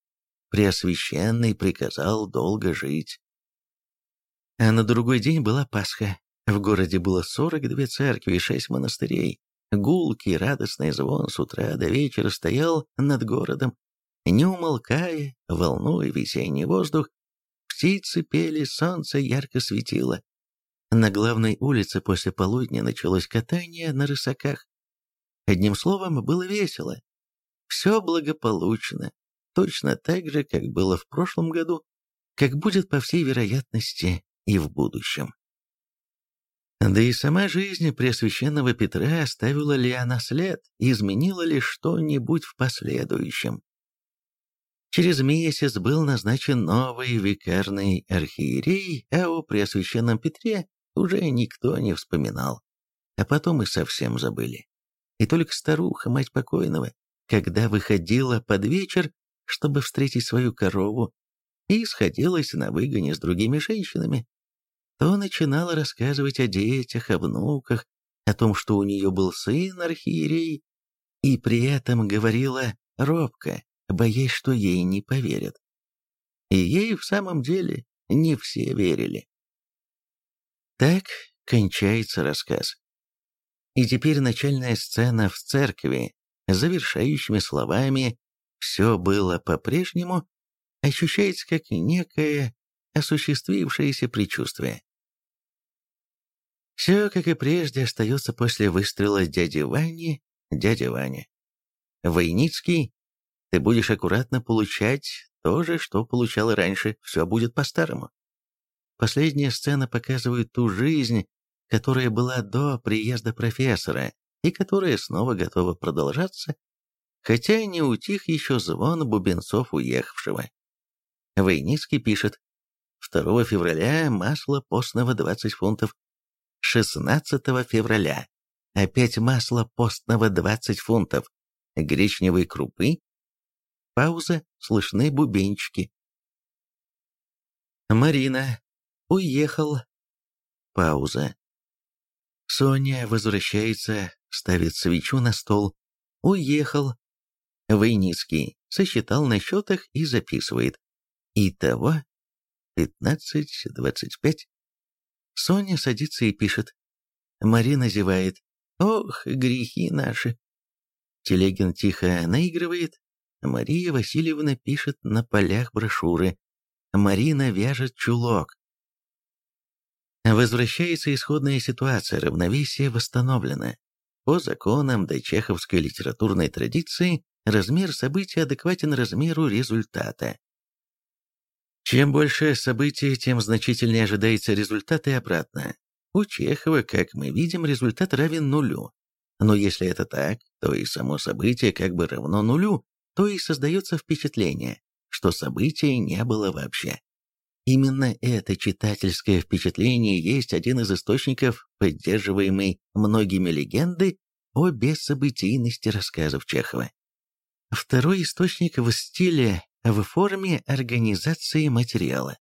Преосвященный приказал долго жить. А на другой день была Пасха. В городе было 42 церкви и 6 монастырей. Гулкий радостный звон с утра до вечера стоял над городом, не умолкая, волнуя весенний воздух, Птицы пели, солнце ярко светило. На главной улице после полудня началось катание на рысаках. Одним словом, было весело. Все благополучно, точно так же, как было в прошлом году, как будет, по всей вероятности, и в будущем. Да и сама жизнь Преосвященного Петра оставила ли она след, изменила ли что-нибудь в последующем. Через месяц был назначен новый викарный архиерей, а о Преосвященном Петре уже никто не вспоминал. А потом и совсем забыли. И только старуха, мать покойного, когда выходила под вечер, чтобы встретить свою корову, и сходилась на выгоне с другими женщинами, то начинала рассказывать о детях, о внуках, о том, что у нее был сын архиерей, и при этом говорила робко, боясь, что ей не поверят. И ей в самом деле не все верили. Так кончается рассказ. И теперь начальная сцена в церкви, завершающими словами «все было по-прежнему», ощущается как некое осуществившееся предчувствие. Все, как и прежде, остается после выстрела дяди Вани, дядя Ваня. Войницкий, ты будешь аккуратно получать то же, что получал раньше, все будет по-старому. Последняя сцена показывает ту жизнь, которая была до приезда профессора и которая снова готова продолжаться, хотя не утих еще звон бубенцов уехавшего. Войницкий пишет, 2 февраля масло постного 20 фунтов, 16 февраля опять масло постного 20 фунтов, гречневой крупы, пауза, слышны бубенчики. Марина. Уехал. Пауза. Соня возвращается, ставит свечу на стол. Уехал. Войницкий сосчитал на счетах и записывает. Итого 15-25. Соня садится и пишет. Марина зевает. Ох, грехи наши. Телегин тихо наигрывает. Мария Васильевна пишет на полях брошюры. Марина вяжет чулок. Возвращается исходная ситуация, равновесие восстановлено. По законам дочеховской литературной традиции размер события адекватен размеру результата. Чем больше событий, тем значительнее ожидается результат и обратно. У Чехова, как мы видим, результат равен нулю. Но если это так, то и само событие как бы равно нулю, то и создается впечатление, что события не было вообще. Именно это читательское впечатление есть один из источников поддерживаемой многими легенды о бессобытийности рассказов Чехова. Второй источник в стиле, в форме организации материала.